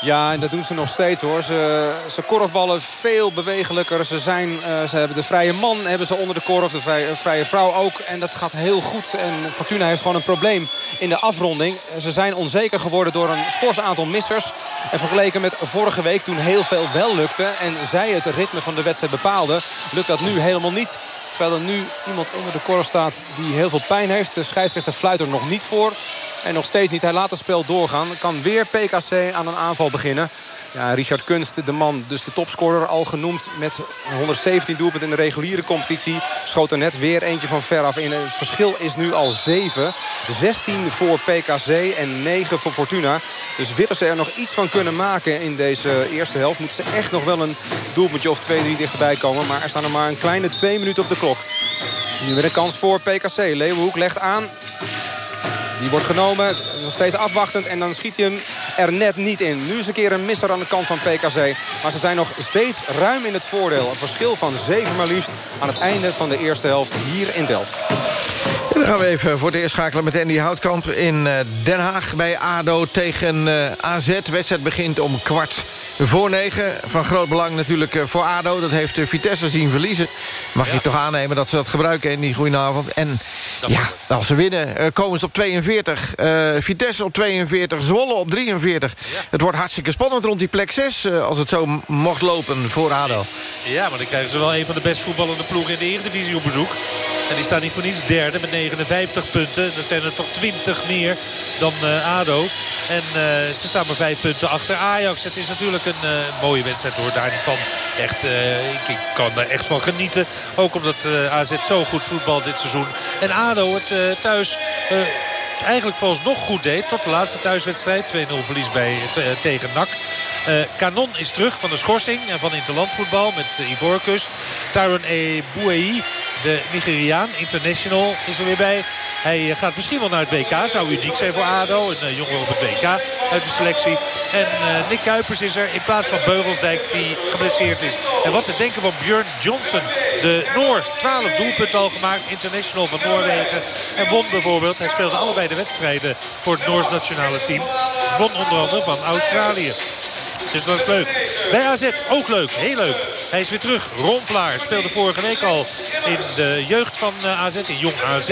Ja, en dat doen ze nog steeds hoor. Ze, ze korfballen veel bewegelijker. Ze, zijn, uh, ze hebben de vrije man hebben ze onder de korf. De vrije, vrije, vrouw ook. En dat gaat heel goed. En Fortuna heeft gewoon een probleem in de afronding. Ze zijn onzeker geworden door een fors aantal missers. En vergeleken met vorige week toen heel veel wel lukte. En zij het ritme van de wedstrijd bepaalden. Lukt dat nu helemaal niet. Terwijl er nu iemand onder de korf staat die heel veel pijn heeft. De scheidsrechter fluit er nog niet voor. En nog steeds niet. Hij laat het spel doorgaan. Kan weer PKC aan een aanval beginnen. Ja, Richard Kunst, de man, dus de topscorer, al genoemd met 117 doelpunten in de reguliere competitie. Schoot er net weer eentje van ver af in. Het verschil is nu al 7. 16 voor PKC en 9 voor Fortuna. Dus willen ze er nog iets van kunnen maken in deze eerste helft... moeten ze echt nog wel een doelpuntje of 2-3 dichterbij komen. Maar er staan er maar een kleine 2 minuten op de klok. Nu weer een kans voor PKC. Leeuwenhoek legt aan. Die wordt genomen, nog steeds afwachtend. En dan schiet hij hem er net niet in. Nu is een keer een misser aan de kant van PKC. Maar ze zijn nog steeds ruim in het voordeel. Een verschil van 7 maar liefst aan het einde van de eerste helft hier in Delft. En dan gaan we even voor het eerst schakelen met Andy Houtkamp in Den Haag bij ADO tegen AZ. De wedstrijd begint om kwart voor negen. Van groot belang natuurlijk voor ADO. Dat heeft Vitesse zien verliezen. Mag je toch aannemen dat ze dat gebruiken in die goedenavond. En ja, als ze winnen komen ze op 42. Uh, Vitesse op 42. Zwolle op 43. Het wordt hartstikke spannend rond die plek 6. Uh, als het zo mocht lopen voor ADO. Ja, maar dan krijgen ze wel een van de best voetballende ploegen in de Eredivisie op bezoek. Die staan niet voor niets derde met 59 punten. Dat zijn er toch 20 meer dan uh, ADO. En uh, ze staan maar 5 punten achter Ajax. Het is natuurlijk een uh, mooie wedstrijd hoor. Daar niet van. Echt, ik, ik, kan er echt van genieten. Ook omdat AZ zo goed voetbalt dit seizoen. En ADO het thuis eigenlijk volgens nog goed deed. Tot de laatste thuiswedstrijd. 2-0 verlies bij, tegen NAC. Uh, Canon is terug van de schorsing en van interlandvoetbal met uh, Ivoorkust. Tyron. De Nigeriaan, international, is er weer bij. Hij uh, gaat misschien wel naar het WK. Zou uniek zijn voor ADO. Een jongen op het WK uit de selectie. En Nick Kuipers is er in plaats van Beugelsdijk die geblesseerd is. En wat te denken van Björn Johnson. De Noor, 12 doelpunten al gemaakt. International van Noorwegen. En won bijvoorbeeld, hij speelde allebei de wedstrijden voor het Noors nationale team. Won onder andere van Australië. Dus dat is leuk. Bij AZ ook leuk. Heel leuk. Hij is weer terug. Ron Vlaar speelde vorige week al in de jeugd van eh, AZ. In jong AZ.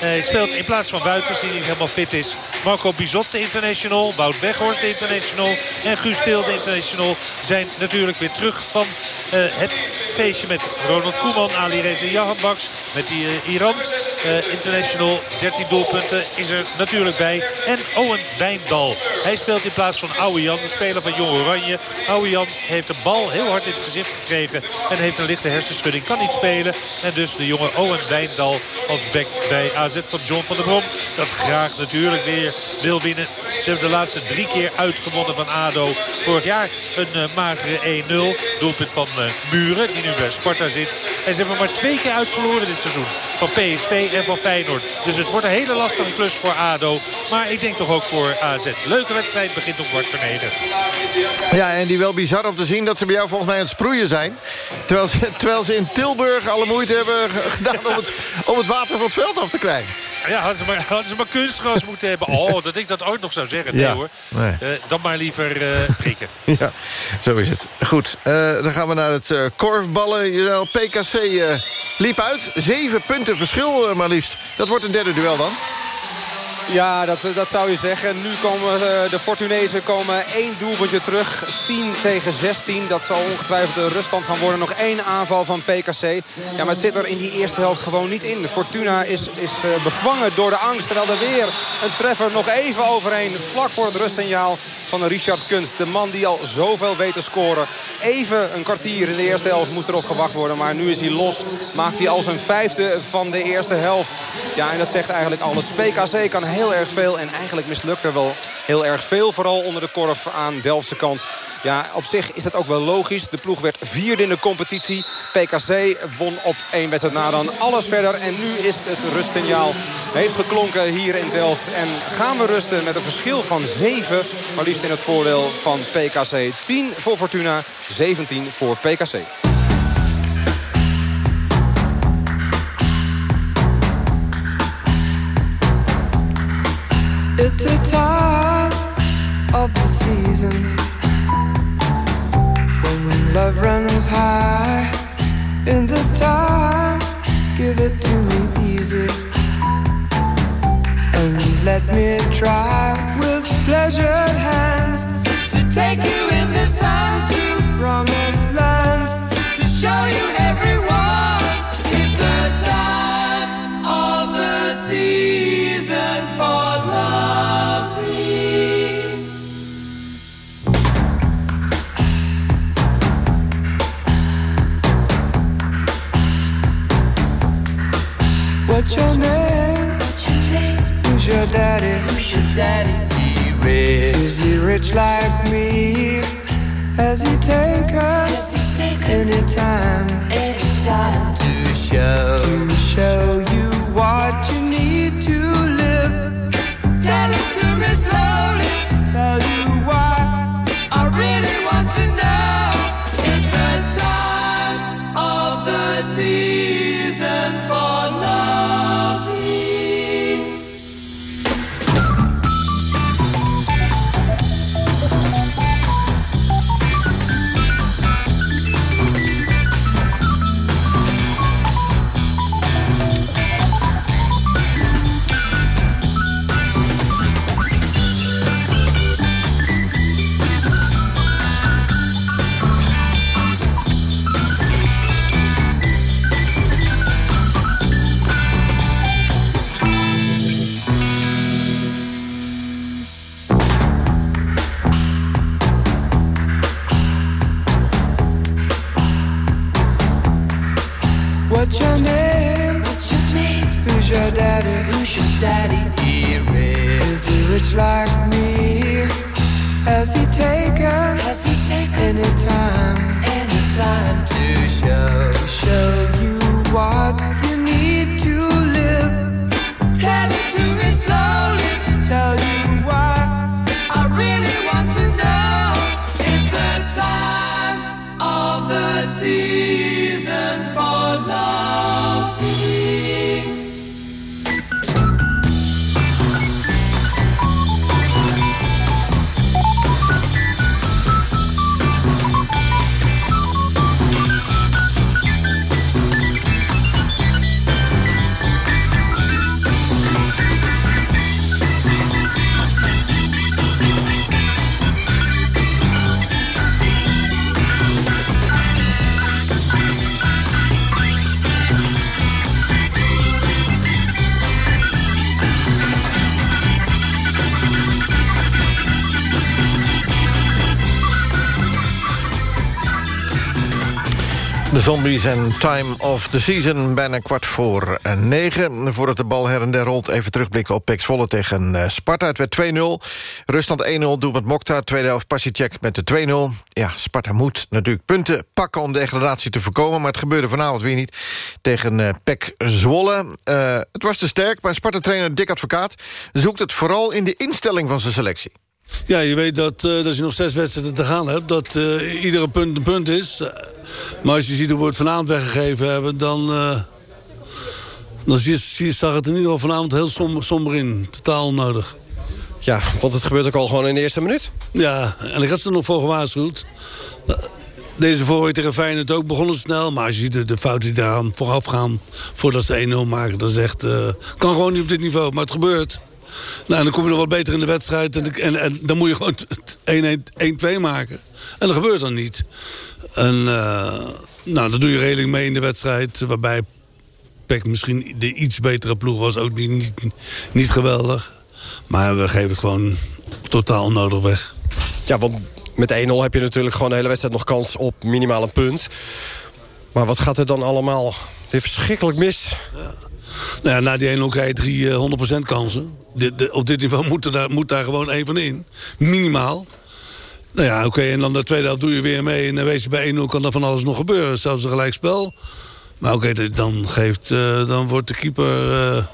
Hij speelt in plaats van Buitens die niet helemaal fit is. Marco Bizot de international. Wout Weghorst de international. En Guus Til de international zijn natuurlijk weer terug van uh, het feestje met Ronald Koeman, Ali Reza Jahanbaks. Met die Iran. International 13 doelpunten is er natuurlijk bij. En Owen Wijndal. Hij speelt in plaats van Jan, de speler van Jong Oranje. Jan heeft de bal heel hard in het gezicht gekregen. En heeft een lichte hersenschudding. Kan niet spelen. En dus de jonge Owen Wijndal als back bij AZ van John van der Brom. Dat graag natuurlijk weer wil winnen. Ze hebben de laatste drie keer uitgewonnen van ADO. Vorig jaar een uh, magere 1-0. Doelpunt van uh, Muren, die nu bij Sparta zit. En ze hebben maar twee keer uitverloren dit seizoen. Van PSV en van Feyenoord. Dus het wordt een hele lastige klus voor ADO. Maar ik denk toch ook voor AZ. Leuke wedstrijd, begint op kwart negen. Ja, en die wel bizar om te zien dat ze bij jou volgens mij aan het sproeien zijn. Terwijl ze, terwijl ze in Tilburg alle moeite hebben gedaan om het, om het water van het veld af te krijgen. Ja, hadden ze maar, hadden ze maar kunstgras moeten hebben. Oh, dat ik dat ooit nog zou zeggen. Nee hoor. Nee. Uh, dan maar liever uh, prikken. ja, zo is het. Goed, uh, dan gaan we naar het korfballen. PKC liep uit. Zeven punten verschil maar liefst. Dat wordt een derde duel dan. Ja, dat, dat zou je zeggen. Nu komen de Fortunezen komen één doelpuntje terug. 10 tegen 16. Dat zal ongetwijfeld de ruststand gaan worden. Nog één aanval van PKC. Ja, maar het zit er in die eerste helft gewoon niet in. Fortuna is, is bevangen door de angst. Terwijl er weer een treffer nog even overheen. Vlak voor het rustsignaal van Richard Kunst. De man die al zoveel weet te scoren. Even een kwartier in de eerste helft moest erop gewacht worden. Maar nu is hij los. Maakt hij al zijn vijfde van de eerste helft. Ja, en dat zegt eigenlijk alles. PKC kan heel erg veel. En eigenlijk mislukt er wel heel erg veel. Vooral onder de korf aan Delftse kant. Ja, op zich is dat ook wel logisch. De ploeg werd vierde in de competitie. PKC won op één wedstrijd na dan alles verder. En nu is het rustsignaal heeft geklonken hier in Delft. En gaan we rusten met een verschil van 7. Maar liefst in het voordeel van PKC. 10 voor Fortuna, 17 voor PKC. It's the time of the season. When love runs high In this time Give it to me easy. And let me try with pleasured hands To take you in the sun To promised lands To show you everyone What's your name? Who's your daddy? Who's your daddy? He rich. Is he rich like me? Has he take us anytime? Anytime to show to show you rich like me? Has he taken? Has he taken? Anytime. Anytime to show. To show you what Zombies en Time of the Season. Bijna kwart voor negen. Voordat de bal her en der rolt, even terugblikken op Pex Volle tegen uh, Sparta. Het werd 2-0. Rusland 1-0, met Mokta. Tweede helft Passicek met de 2-0. Ja, Sparta moet natuurlijk punten pakken om de degradatie te voorkomen. Maar het gebeurde vanavond weer niet tegen uh, Pek Zwolle. Het was te sterk, maar Sparta-trainer Dick Advocaat... zoekt het vooral in de instelling van zijn selectie. Ja, je weet dat, uh, dat je nog zes wedstrijden te gaan hebt. Dat uh, iedere punt een punt is. maar als je ziet hoe we het vanavond weggegeven hebben... dan, uh, dan zie je, zag het in ieder geval vanavond heel som, somber in. Totaal onnodig. Ja, want het gebeurt ook al gewoon in de eerste minuut. Ja, en ik had ze er nog voor gewaarschuwd. Deze voorweek tegen Feyenoord ook begonnen snel. Maar als je ziet de, de fouten die daar vooraf gaan... voordat ze 1-0 maken, dat is echt... kan gewoon niet op dit niveau, maar het gebeurt. Nou, dan kom je nog wat beter in de wedstrijd. En, en, en dan moet je gewoon 1-2 maken. En dat gebeurt dan niet. En uh, nou, dat doe je redelijk mee in de wedstrijd. Waarbij Peck misschien de iets betere ploeg was. Ook niet, niet, niet geweldig. Maar we geven het gewoon totaal nodig weg. Ja, want met 1-0 heb je natuurlijk gewoon de hele wedstrijd nog kans op minimaal een punt. Maar wat gaat er dan allemaal weer verschrikkelijk mis? Ja. Nou ja, na die 1 krijg je drie uh, 100% kansen. Op dit niveau moet, daar, moet daar gewoon één van in. Minimaal. Nou ja, oké, en dan de tweede helft doe je weer mee. En dan weet je, bij 1-0 kan er van alles nog gebeuren. Zelfs een gelijkspel. Maar oké, dan, geeft, uh, dan wordt de keeper... Uh,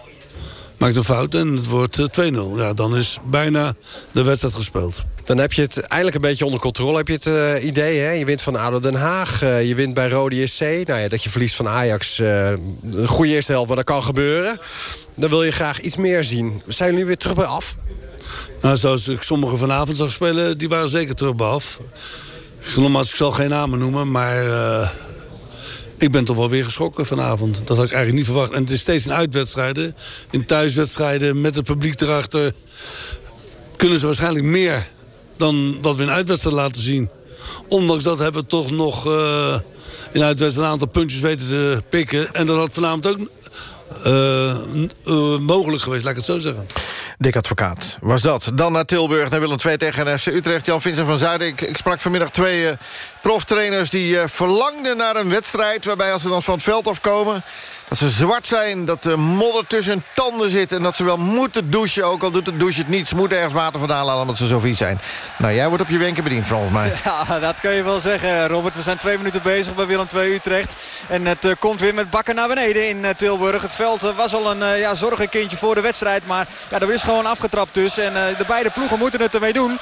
maakt een fout en het wordt 2-0. Ja, dan is bijna de wedstrijd gespeeld. Dan heb je het eigenlijk een beetje onder controle. Heb je het uh, idee, hè? Je wint van ADO Den Haag. Uh, je wint bij Rode SC. Nou ja, dat je verliest van Ajax. Uh, een goede eerste helft, maar dat kan gebeuren. Dan wil je graag iets meer zien. Zijn jullie weer terug bij af? Nou, zoals ik sommige vanavond zag spelen, die waren zeker terug bij af. Nogmaals, ik zal geen namen noemen, maar... Ik ben toch wel weer geschrokken vanavond. Dat had ik eigenlijk niet verwacht. En het is steeds in uitwedstrijden. In thuiswedstrijden met het publiek erachter. Kunnen ze waarschijnlijk meer dan wat we in uitwedstrijden laten zien. Ondanks dat hebben we toch nog uh, in uitwedstrijd een aantal puntjes weten te pikken. En dat had vanavond ook uh, uh, mogelijk geweest, laat ik het zo zeggen. Dick Advocaat was dat. Dan naar Tilburg, naar Willem II tegen FC Utrecht. Jan-Vincent van Zuiden, ik, ik, sprak vanmiddag twee uh, proftrainers... die uh, verlangden naar een wedstrijd waarbij als ze dan van het veld afkomen... dat ze zwart zijn, dat de modder tussen hun tanden zit... en dat ze wel moeten douchen, ook al doet het douche het niet. Ze moeten ergens water vandaan halen omdat ze zo vies zijn. Nou, jij wordt op je wenken bediend, volgens mij. Ja, dat kun je wel zeggen, Robert. We zijn twee minuten bezig bij Willem II Utrecht. En het uh, komt weer met bakken naar beneden in Tilburg. Het veld was al een ja, zorgenkindje voor de wedstrijd. Maar ja, er is gewoon afgetrapt dus. En de beide ploegen moeten het ermee doen.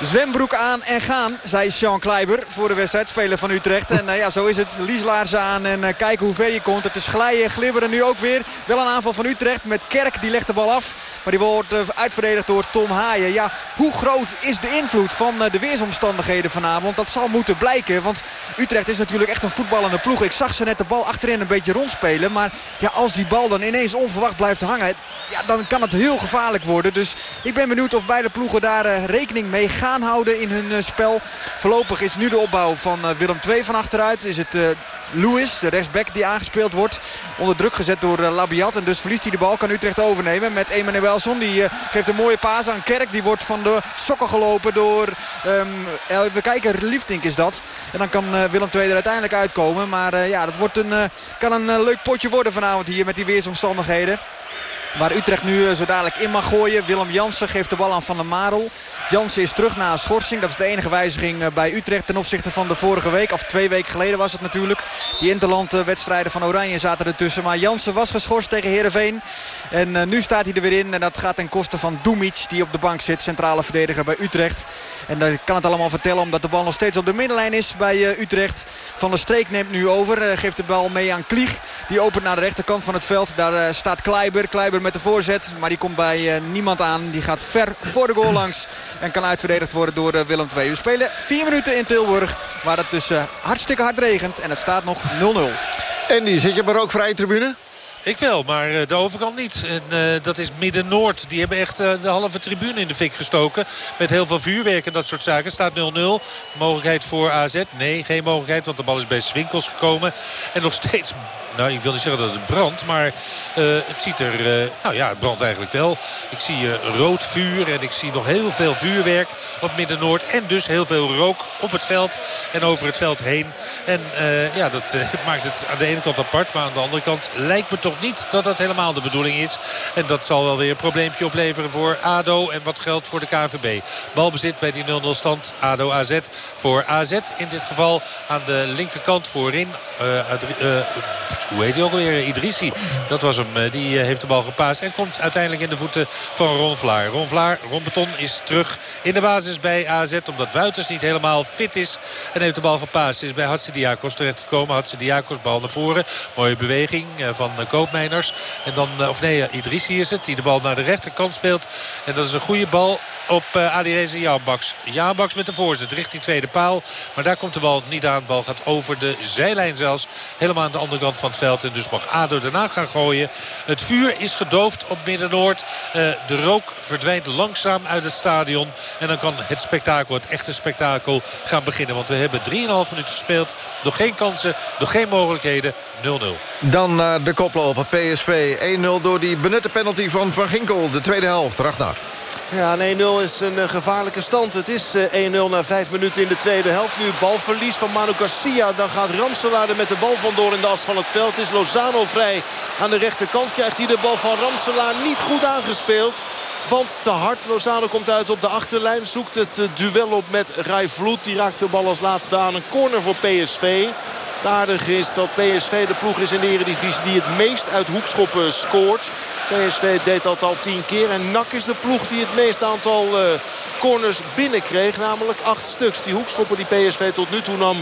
Zwembroek aan en gaan, zei Sean Kleiber voor de wedstrijd. Speler van Utrecht. En ja, zo is het. Lieslaarzen aan en kijken hoe ver je komt. Het is glijden, glibberen nu ook weer. Wel een aanval van Utrecht met Kerk. Die legt de bal af. Maar die wordt uitverdedigd door Tom Haaien. Ja, hoe groot is de invloed van de weersomstandigheden vanavond? Dat zal moeten blijken. Want Utrecht is natuurlijk echt een voetballende ploeg. Ik zag ze net de bal achterin een beetje rondspelen. Maar ja, als die bal dan ineens onverwacht blijft hangen... Ja, dan kan het heel gevaarlijk worden. Dus ik ben benieuwd of beide ploegen daar uh, rekening mee gaan houden in hun spel. Voorlopig is nu de opbouw van Willem II van achteruit. Is het Lewis, de rechtsback die aangespeeld wordt. Onder druk gezet door Labiat. En dus verliest hij de bal. Kan Utrecht overnemen met Emanuelson. Die geeft een mooie paas aan Kerk. Die wordt van de sokken gelopen door... We kijken, Liefdink is dat. En dan kan Willem II er uiteindelijk uitkomen. Maar ja, dat wordt een, kan een leuk potje worden vanavond hier met die weersomstandigheden. Waar Utrecht nu zo dadelijk in mag gooien. Willem Jansen geeft de bal aan Van der Marel. Jansen is terug na een schorsing. Dat is de enige wijziging bij Utrecht ten opzichte van de vorige week. Of twee weken geleden was het natuurlijk. Die interlandwedstrijden van Oranje zaten ertussen. Maar Jansen was geschorst tegen Heerenveen. En uh, nu staat hij er weer in. En dat gaat ten koste van Dumic die op de bank zit. Centrale verdediger bij Utrecht. En dat kan het allemaal vertellen omdat de bal nog steeds op de middenlijn is bij uh, Utrecht. Van der Streek neemt nu over. Geeft de bal mee aan Klieg. Die opent naar de rechterkant van het veld. Daar staat Kleiber. Kleiber met de voorzet. Maar die komt bij niemand aan. Die gaat ver voor de goal langs. En kan uitverdedigd worden door Willem II. We spelen vier minuten in Tilburg. Waar het dus hartstikke hard regent. En het staat nog 0-0. En die zit je maar ook vrij tribune? Ik wel, maar eh, de overkant niet. En uh, dat is Midden-Noord. Die hebben echt uh, de halve tribune in de fik gestoken. Met heel veel vuurwerk en dat soort zaken. Staat 0-0. Mogelijkheid voor AZ? Nee, geen mogelijkheid. Want de bal is bij Swinkels gekomen. En nog steeds nou, ik wil niet zeggen dat het brandt, maar uh, het ziet er... Nou ja, het brandt eigenlijk wel. Ik zie rood vuur en ik zie nog heel veel vuurwerk op Midden-Noord. En dus heel veel rook op het veld en over het veld heen. En ja, dat maakt het aan de ene kant apart. Maar aan de andere kant lijkt me toch niet dat dat helemaal de bedoeling is. En dat zal wel weer een probleempje opleveren voor ADO. En wat geldt voor de KVB. Balbezit bij die 0-0 stand. ADO AZ voor AZ in dit geval. Aan de linkerkant voorin. hoe heet hij ook alweer? Idrissi. Dat was hem. Die heeft de bal gepaast. En komt uiteindelijk in de voeten van Ron Vlaar. Ron Vlaar, Ron Beton is terug in de basis bij AZ. Omdat Wuiters niet helemaal fit is. En heeft de bal gepaast. Is bij Hatsidiakos terechtgekomen. Hatsidiakos bal naar voren. Mooie beweging van Koopmeiners. En dan, of nee, Idrissi is het. Die de bal naar de rechterkant speelt. En dat is een goede bal op uh, Alireza Jaanbaks. Jaanbaks met de voorzet richting tweede paal. Maar daar komt de bal niet aan. De bal gaat over de zijlijn zelfs. Helemaal aan de andere kant van het veld. En dus mag ADO daarna gaan gooien. Het vuur is gedoofd op Midden-Noord. Uh, de rook verdwijnt langzaam uit het stadion. En dan kan het spektakel, het echte spektakel, gaan beginnen. Want we hebben 3,5 minuten gespeeld. Nog geen kansen, nog geen mogelijkheden. 0-0. Dan naar de koploper PSV. 1-0 door die benutte penalty van Van Ginkel. De tweede helft. Ragnar. Ja, 1-0 is een uh, gevaarlijke stand. Het is uh, 1-0 na 5 minuten in de tweede helft. Nu balverlies van Manu Garcia. Dan gaat Ramselaar er met de bal vandoor in de as van het veld. Is Lozano vrij aan de rechterkant. Krijgt hij de bal van Ramselaar niet goed aangespeeld. Want te hard. Lozano komt uit op de achterlijn. Zoekt het uh, duel op met Rai Vloed. Die raakt de bal als laatste aan. Een corner voor PSV. Het is dat PSV de ploeg is in de Eredivisie die het meest uit hoekschoppen scoort. PSV deed dat al tien keer. En NAC is de ploeg die het meeste aantal uh, corners binnenkreeg. Namelijk acht stuks. Die hoekschoppen die PSV tot nu toe nam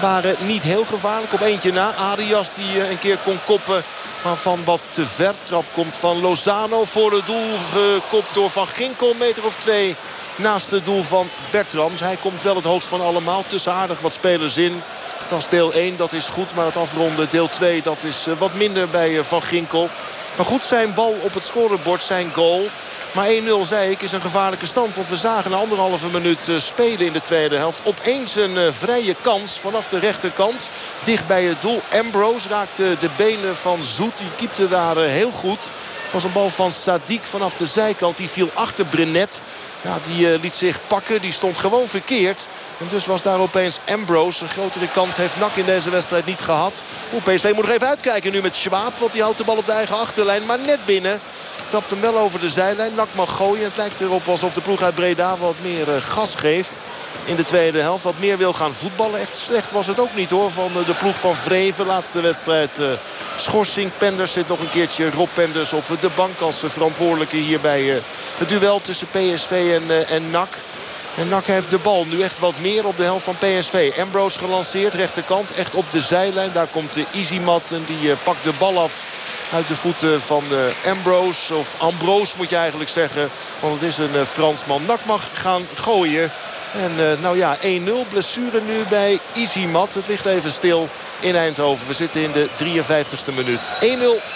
waren niet heel gevaarlijk. Op eentje na. Arias die uh, een keer kon koppen. Maar van wat te ver trap komt van Lozano. Voor het doel gekopt door Van Ginkel. Meter of twee naast het doel van Bertrams. Hij komt wel het hoogst van allemaal. Tussen aardig wat spelers in. Dat is deel 1, dat is goed. Maar het afronden deel 2, dat is uh, wat minder bij Van Ginkel. Maar goed, zijn bal op het scorebord, zijn goal. Maar 1-0, zei ik, is een gevaarlijke stand. Want we zagen een anderhalve minuut uh, spelen in de tweede helft. Opeens een uh, vrije kans vanaf de rechterkant. Dicht bij het doel. Ambrose raakte de benen van Zoet. Die keepte daar uh, heel goed. Het was een bal van Sadiq vanaf de zijkant. Die viel achter Brenet. Ja, die uh, liet zich pakken. Die stond gewoon verkeerd. En dus was daar opeens Ambrose. Een grotere kans heeft Nak in deze wedstrijd niet gehad. Oeh, PSV moet nog even uitkijken nu met Schwab. Want die houdt de bal op de eigen achterlijn. Maar net binnen. Trapt hem wel over de zijlijn. Nak mag gooien. Het lijkt erop alsof de ploeg uit Breda wat meer uh, gas geeft. In de tweede helft wat meer wil gaan voetballen. Echt slecht was het ook niet hoor. Van uh, de ploeg van Vreven. Laatste wedstrijd uh, schorsing. Penders zit nog een keertje. Rob Penders op de bank als verantwoordelijke hier bij het duel tussen PSV en, en NAC. En NAC heeft de bal nu echt wat meer op de helft van PSV. Ambrose gelanceerd, rechterkant, echt op de zijlijn. Daar komt de Easymat en die pakt de bal af uit de voeten van uh, Ambrose. Of Ambrose moet je eigenlijk zeggen. Want het is een uh, Fransman. NAC mag gaan gooien. En uh, nou ja, 1-0 blessure nu bij Easymat. Het ligt even stil in Eindhoven. We zitten in de 53ste minuut. 1-0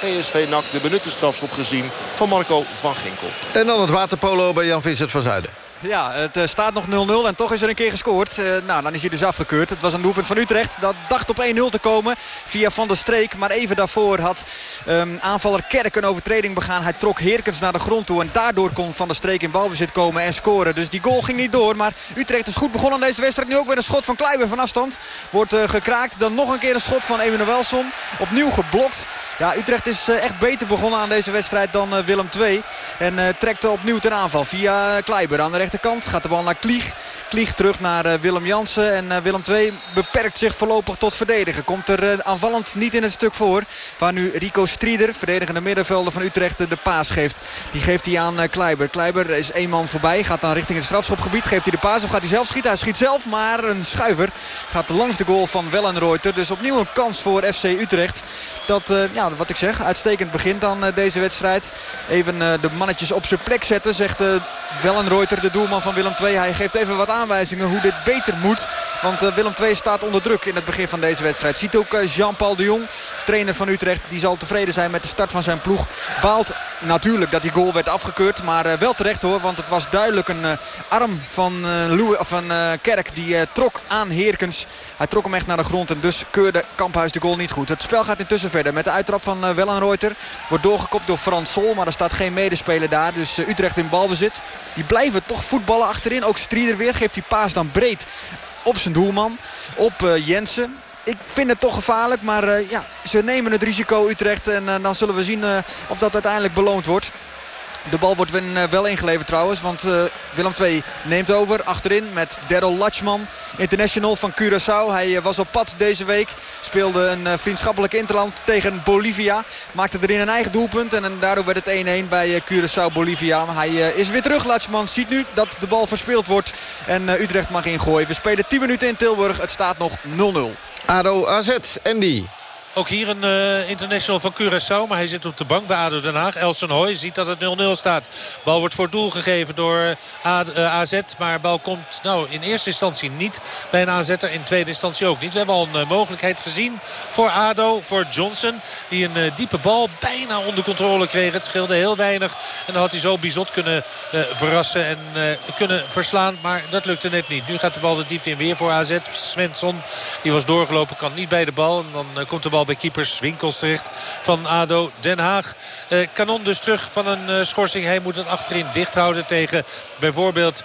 PSV NAC. De minuttenstrafschop gezien van Marco van Ginkel. En dan het waterpolo bij Jan Vincent van Zuiden. Ja, het uh, staat nog 0-0 en toch is er een keer gescoord. Uh, nou, dan is hij dus afgekeurd. Het was een doelpunt van Utrecht. Dat dacht op 1-0 te komen via Van der Streek. Maar even daarvoor had um, aanvaller Kerk een overtreding begaan. Hij trok Heerkens naar de grond toe. En daardoor kon Van der Streek in balbezit komen en scoren. Dus die goal ging niet door. Maar Utrecht is goed begonnen aan deze wedstrijd. Nu ook weer een schot van Kleiber van afstand. Wordt uh, gekraakt. Dan nog een keer een schot van Emanuelson. Opnieuw geblokt. Ja, Utrecht is echt beter begonnen aan deze wedstrijd dan Willem II. En trekt opnieuw ten aanval via Kleiber aan de rechterkant. Gaat de bal naar Klieg. Klieg terug naar uh, Willem Jansen. En uh, Willem II beperkt zich voorlopig tot verdedigen. Komt er uh, aanvallend niet in het stuk voor. Waar nu Rico Strieder, verdedigende middenvelder van Utrecht, de paas geeft. Die geeft hij aan Kleiber. Kleiber is één man voorbij. Gaat dan richting het strafschopgebied. Geeft hij de paas of gaat hij zelf schieten? Hij schiet zelf, maar een schuiver gaat langs de goal van Wellenreuter. Dus opnieuw een kans voor FC Utrecht. Dat, ja, wat ik zeg, uitstekend begint aan deze wedstrijd. Even de mannetjes op zijn plek zetten, zegt Wellenreuter, de doelman van Willem II. Hij geeft even wat aan aanwijzingen hoe dit beter moet. Want uh, Willem II staat onder druk in het begin van deze wedstrijd. Ziet ook uh, Jean-Paul de Jong, trainer van Utrecht. Die zal tevreden zijn met de start van zijn ploeg. Baalt natuurlijk dat die goal werd afgekeurd. Maar uh, wel terecht hoor. Want het was duidelijk een arm van, Louis, van Kerk. Die trok aan Heerkens. Hij trok hem echt naar de grond. En dus keurde Kamphuis de goal niet goed. Het spel gaat intussen verder. Met de uittrap van Wellenreuter. Wordt doorgekopt door Frans Sol. Maar er staat geen medespeler daar. Dus Utrecht in balbezit. Die blijven toch voetballen achterin. Ook Strieder weer. Geeft die paas dan breed op zijn doelman. Op uh, Jensen ik vind het toch gevaarlijk. Maar uh, ja, ze nemen het risico Utrecht. En uh, dan zullen we zien of dat uiteindelijk beloond wordt. De bal wordt wel ingeleverd trouwens. Want uh, Willem II neemt over. Achterin met Daryl Latchman. International van Curaçao. Hij uh, was op pad deze week. Speelde een vriendschappelijk interland tegen Bolivia. Maakte erin een eigen doelpunt. En, daardoor werd het 1-1 bij Curaçao-Bolivia. Hij is weer terug. Latchman ziet nu dat de bal verspeeld wordt. En Utrecht mag ingooien. We spelen 10 minuten in Tilburg. Het staat nog 0-0. ADO AZ, Andy. Ook hier een uh, international van Curaçao. Maar hij zit op de bank bij ADO Den Haag. Elson Hoy ziet dat het 0-0 staat. Bal wordt voor doel gegeven door AZ. Eh, maar bal komt nou, in eerste instantie niet bij een AZ'er. In tweede instantie ook niet. We hebben al een mogelijkheid gezien voor ADO. Voor Johnson. Die een diepe bal bijna onder controle kreeg. Het scheelde heel weinig. En dan had hij zo Bizot kunnen verrassen. En kunnen verslaan. Maar dat lukte net niet. Nu gaat de bal de diepte in weer voor AZ. Svensson. Die was doorgelopen. Kan niet bij de bal. En dan komt de bal bij keepers Winkels terecht van ADO Den Haag. Eh, kanon dus terug van een uh, schorsing. Hij moet het achterin dicht houden tegen bijvoorbeeld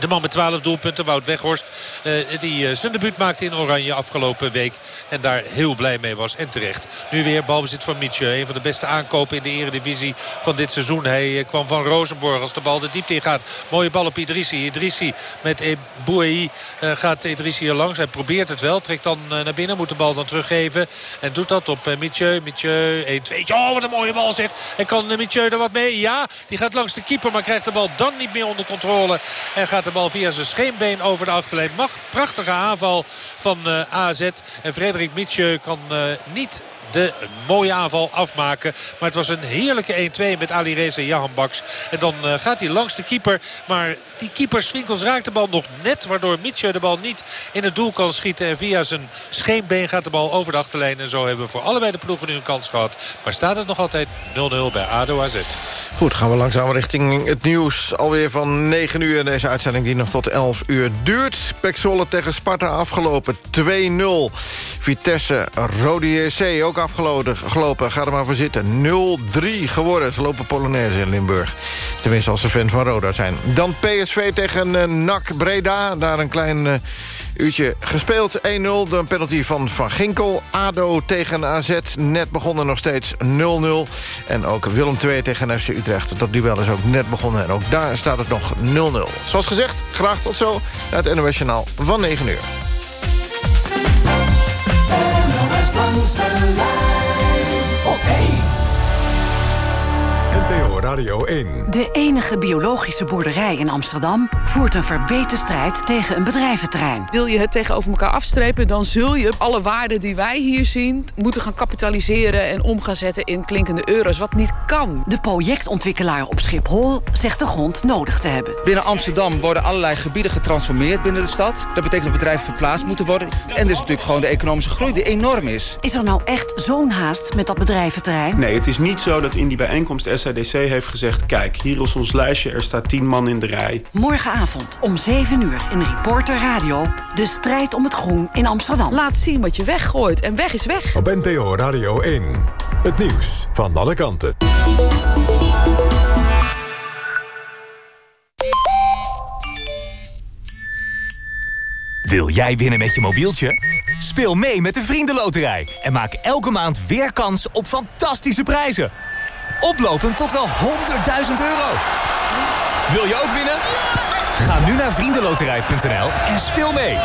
de man met 12 doelpunten, Wout Weghorst. Uh, die uh, zijn debuut maakte in Oranje afgelopen week. En daar heel blij mee was. En terecht. Nu weer balbezit van Mietje. Een van de beste aankopen in de eredivisie van dit seizoen. Hij uh, kwam van Rozenborg als de bal de diepte in gaat. Mooie bal op Idrissi. Idrissi met Bouei gaat Idrissi er langs. Hij probeert het wel. Trekt dan naar binnen. Moet de bal dan teruggeven. En doet dat op Mietje. Mietje 1-2. Oh, wat een mooie bal zegt. En kan Mietje er wat mee? Ja, die gaat langs de keeper. Maar krijgt de bal dan niet meer onder controle. En gaat de bal via zijn scheenbeen over de achterlijn. Mag, prachtige aanval van uh, AZ. En Frederik Mietje kan uh, niet de mooie aanval afmaken. Maar het was een heerlijke 1-2 met Ali Reza Jahan Baks. En dan uh, gaat hij langs de keeper. Maar die keeper Swinkels raakt de bal nog net. Waardoor Mitje de bal niet in het doel kan schieten. En via zijn scheenbeen gaat de bal over de achterlijn. En zo hebben we voor allebei de ploegen nu een kans gehad. Maar staat het nog altijd 0-0 bij ADO AZ. Goed, gaan we langzaam richting het nieuws. Alweer van 9 uur. Deze uitzending die nog tot 11 uur duurt. Pek Zwolle tegen Sparta afgelopen 2-0. Vitesse, Rode JC ook afgelopen. Ga er maar voor zitten. 0-3 geworden. Ze lopen Polonaise in Limburg. Tenminste als ze fan van Roda zijn. Dan PSV tegen uh, NAC Breda. Daar een klein uh, uurtje gespeeld. 1-0. De penalty van Van Ginkel. ADO tegen AZ. Net begonnen nog steeds 0-0. En ook Willem II tegen FC Utrecht. Dat duel is ook net begonnen. En ook daar staat het nog 0-0. Zoals gezegd, graag tot zo. Het NOS Journaal van 9 uur. Langs de lijn op 1. NTO Radio 1. De enige biologische boerderij in Amsterdam voert een verbeterde strijd tegen een bedrijventerrein. Wil je het tegenover elkaar afstrepen, dan zul je alle waarden die wij hier zien moeten gaan kapitaliseren en om gaan zetten in klinkende euro's, wat niet kan. De projectontwikkelaar op Schiphol zegt de grond nodig te hebben. Binnen Amsterdam worden allerlei gebieden getransformeerd binnen de stad. Dat betekent dat bedrijven verplaatst moeten worden. En er is natuurlijk gewoon de economische groei die enorm is. Is er nou echt zo'n haast met dat bedrijventerrein? Nee, het is niet zo dat in die bijeenkomst SADC heeft gezegd... kijk, hier is ons lijstje, er staat tien man in de rij. Morgenavond om 7 uur in Reporter Radio... de strijd om het groen in Amsterdam. Laat zien wat je weggooit en weg is weg. Op NTO Radio 1. Het nieuws van alle kanten. Wil jij winnen met je mobieltje? Speel mee met de Vriendenloterij en maak elke maand weer kans op fantastische prijzen. Oplopend tot wel 100.000 euro. Wil je ook winnen? Ga nu naar vriendenloterij.nl en speel mee.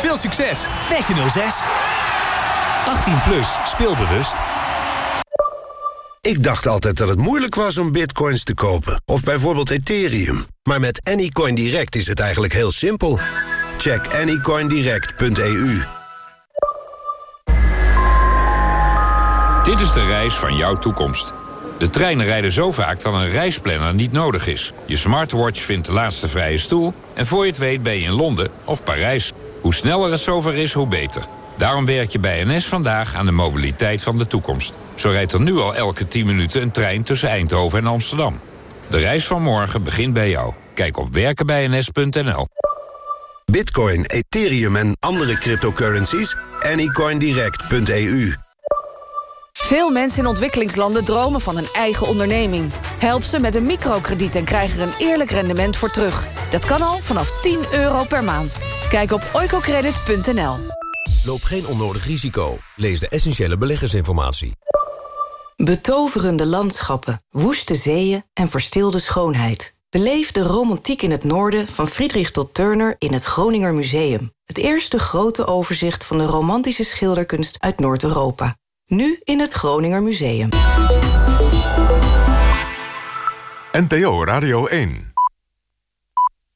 Veel succes met je 06. 18 plus, speelbewust. Ik dacht altijd dat het moeilijk was om bitcoins te kopen. Of bijvoorbeeld Ethereum. Maar met Anycoin Direct is het eigenlijk heel simpel. Check anycoindirect.eu. Dit is de reis van jouw toekomst. De treinen rijden zo vaak dat een reisplanner niet nodig is. Je smartwatch vindt de laatste vrije stoel... en voor je het weet ben je in Londen of Parijs. Hoe sneller het zover is, hoe beter. Daarom werk je bij NS vandaag aan de mobiliteit van de toekomst. Zo rijdt er nu al elke 10 minuten een trein tussen Eindhoven en Amsterdam. De reis van morgen begint bij jou. Kijk op werkenbijns.nl. Bitcoin, Ethereum en andere cryptocurrencies? Anycoindirect.eu Veel mensen in ontwikkelingslanden dromen van een eigen onderneming. Help ze met een microkrediet en krijg er een eerlijk rendement voor terug. Dat kan al vanaf 10 euro per maand. Kijk op oicocredit.nl. Loop geen onnodig risico. Lees de essentiële beleggersinformatie. Betoverende landschappen, woeste zeeën en verstilde schoonheid. Beleef de romantiek in het noorden van Friedrich tot Turner in het Groninger Museum. Het eerste grote overzicht van de romantische schilderkunst uit Noord-Europa. Nu in het Groninger Museum. NPO Radio 1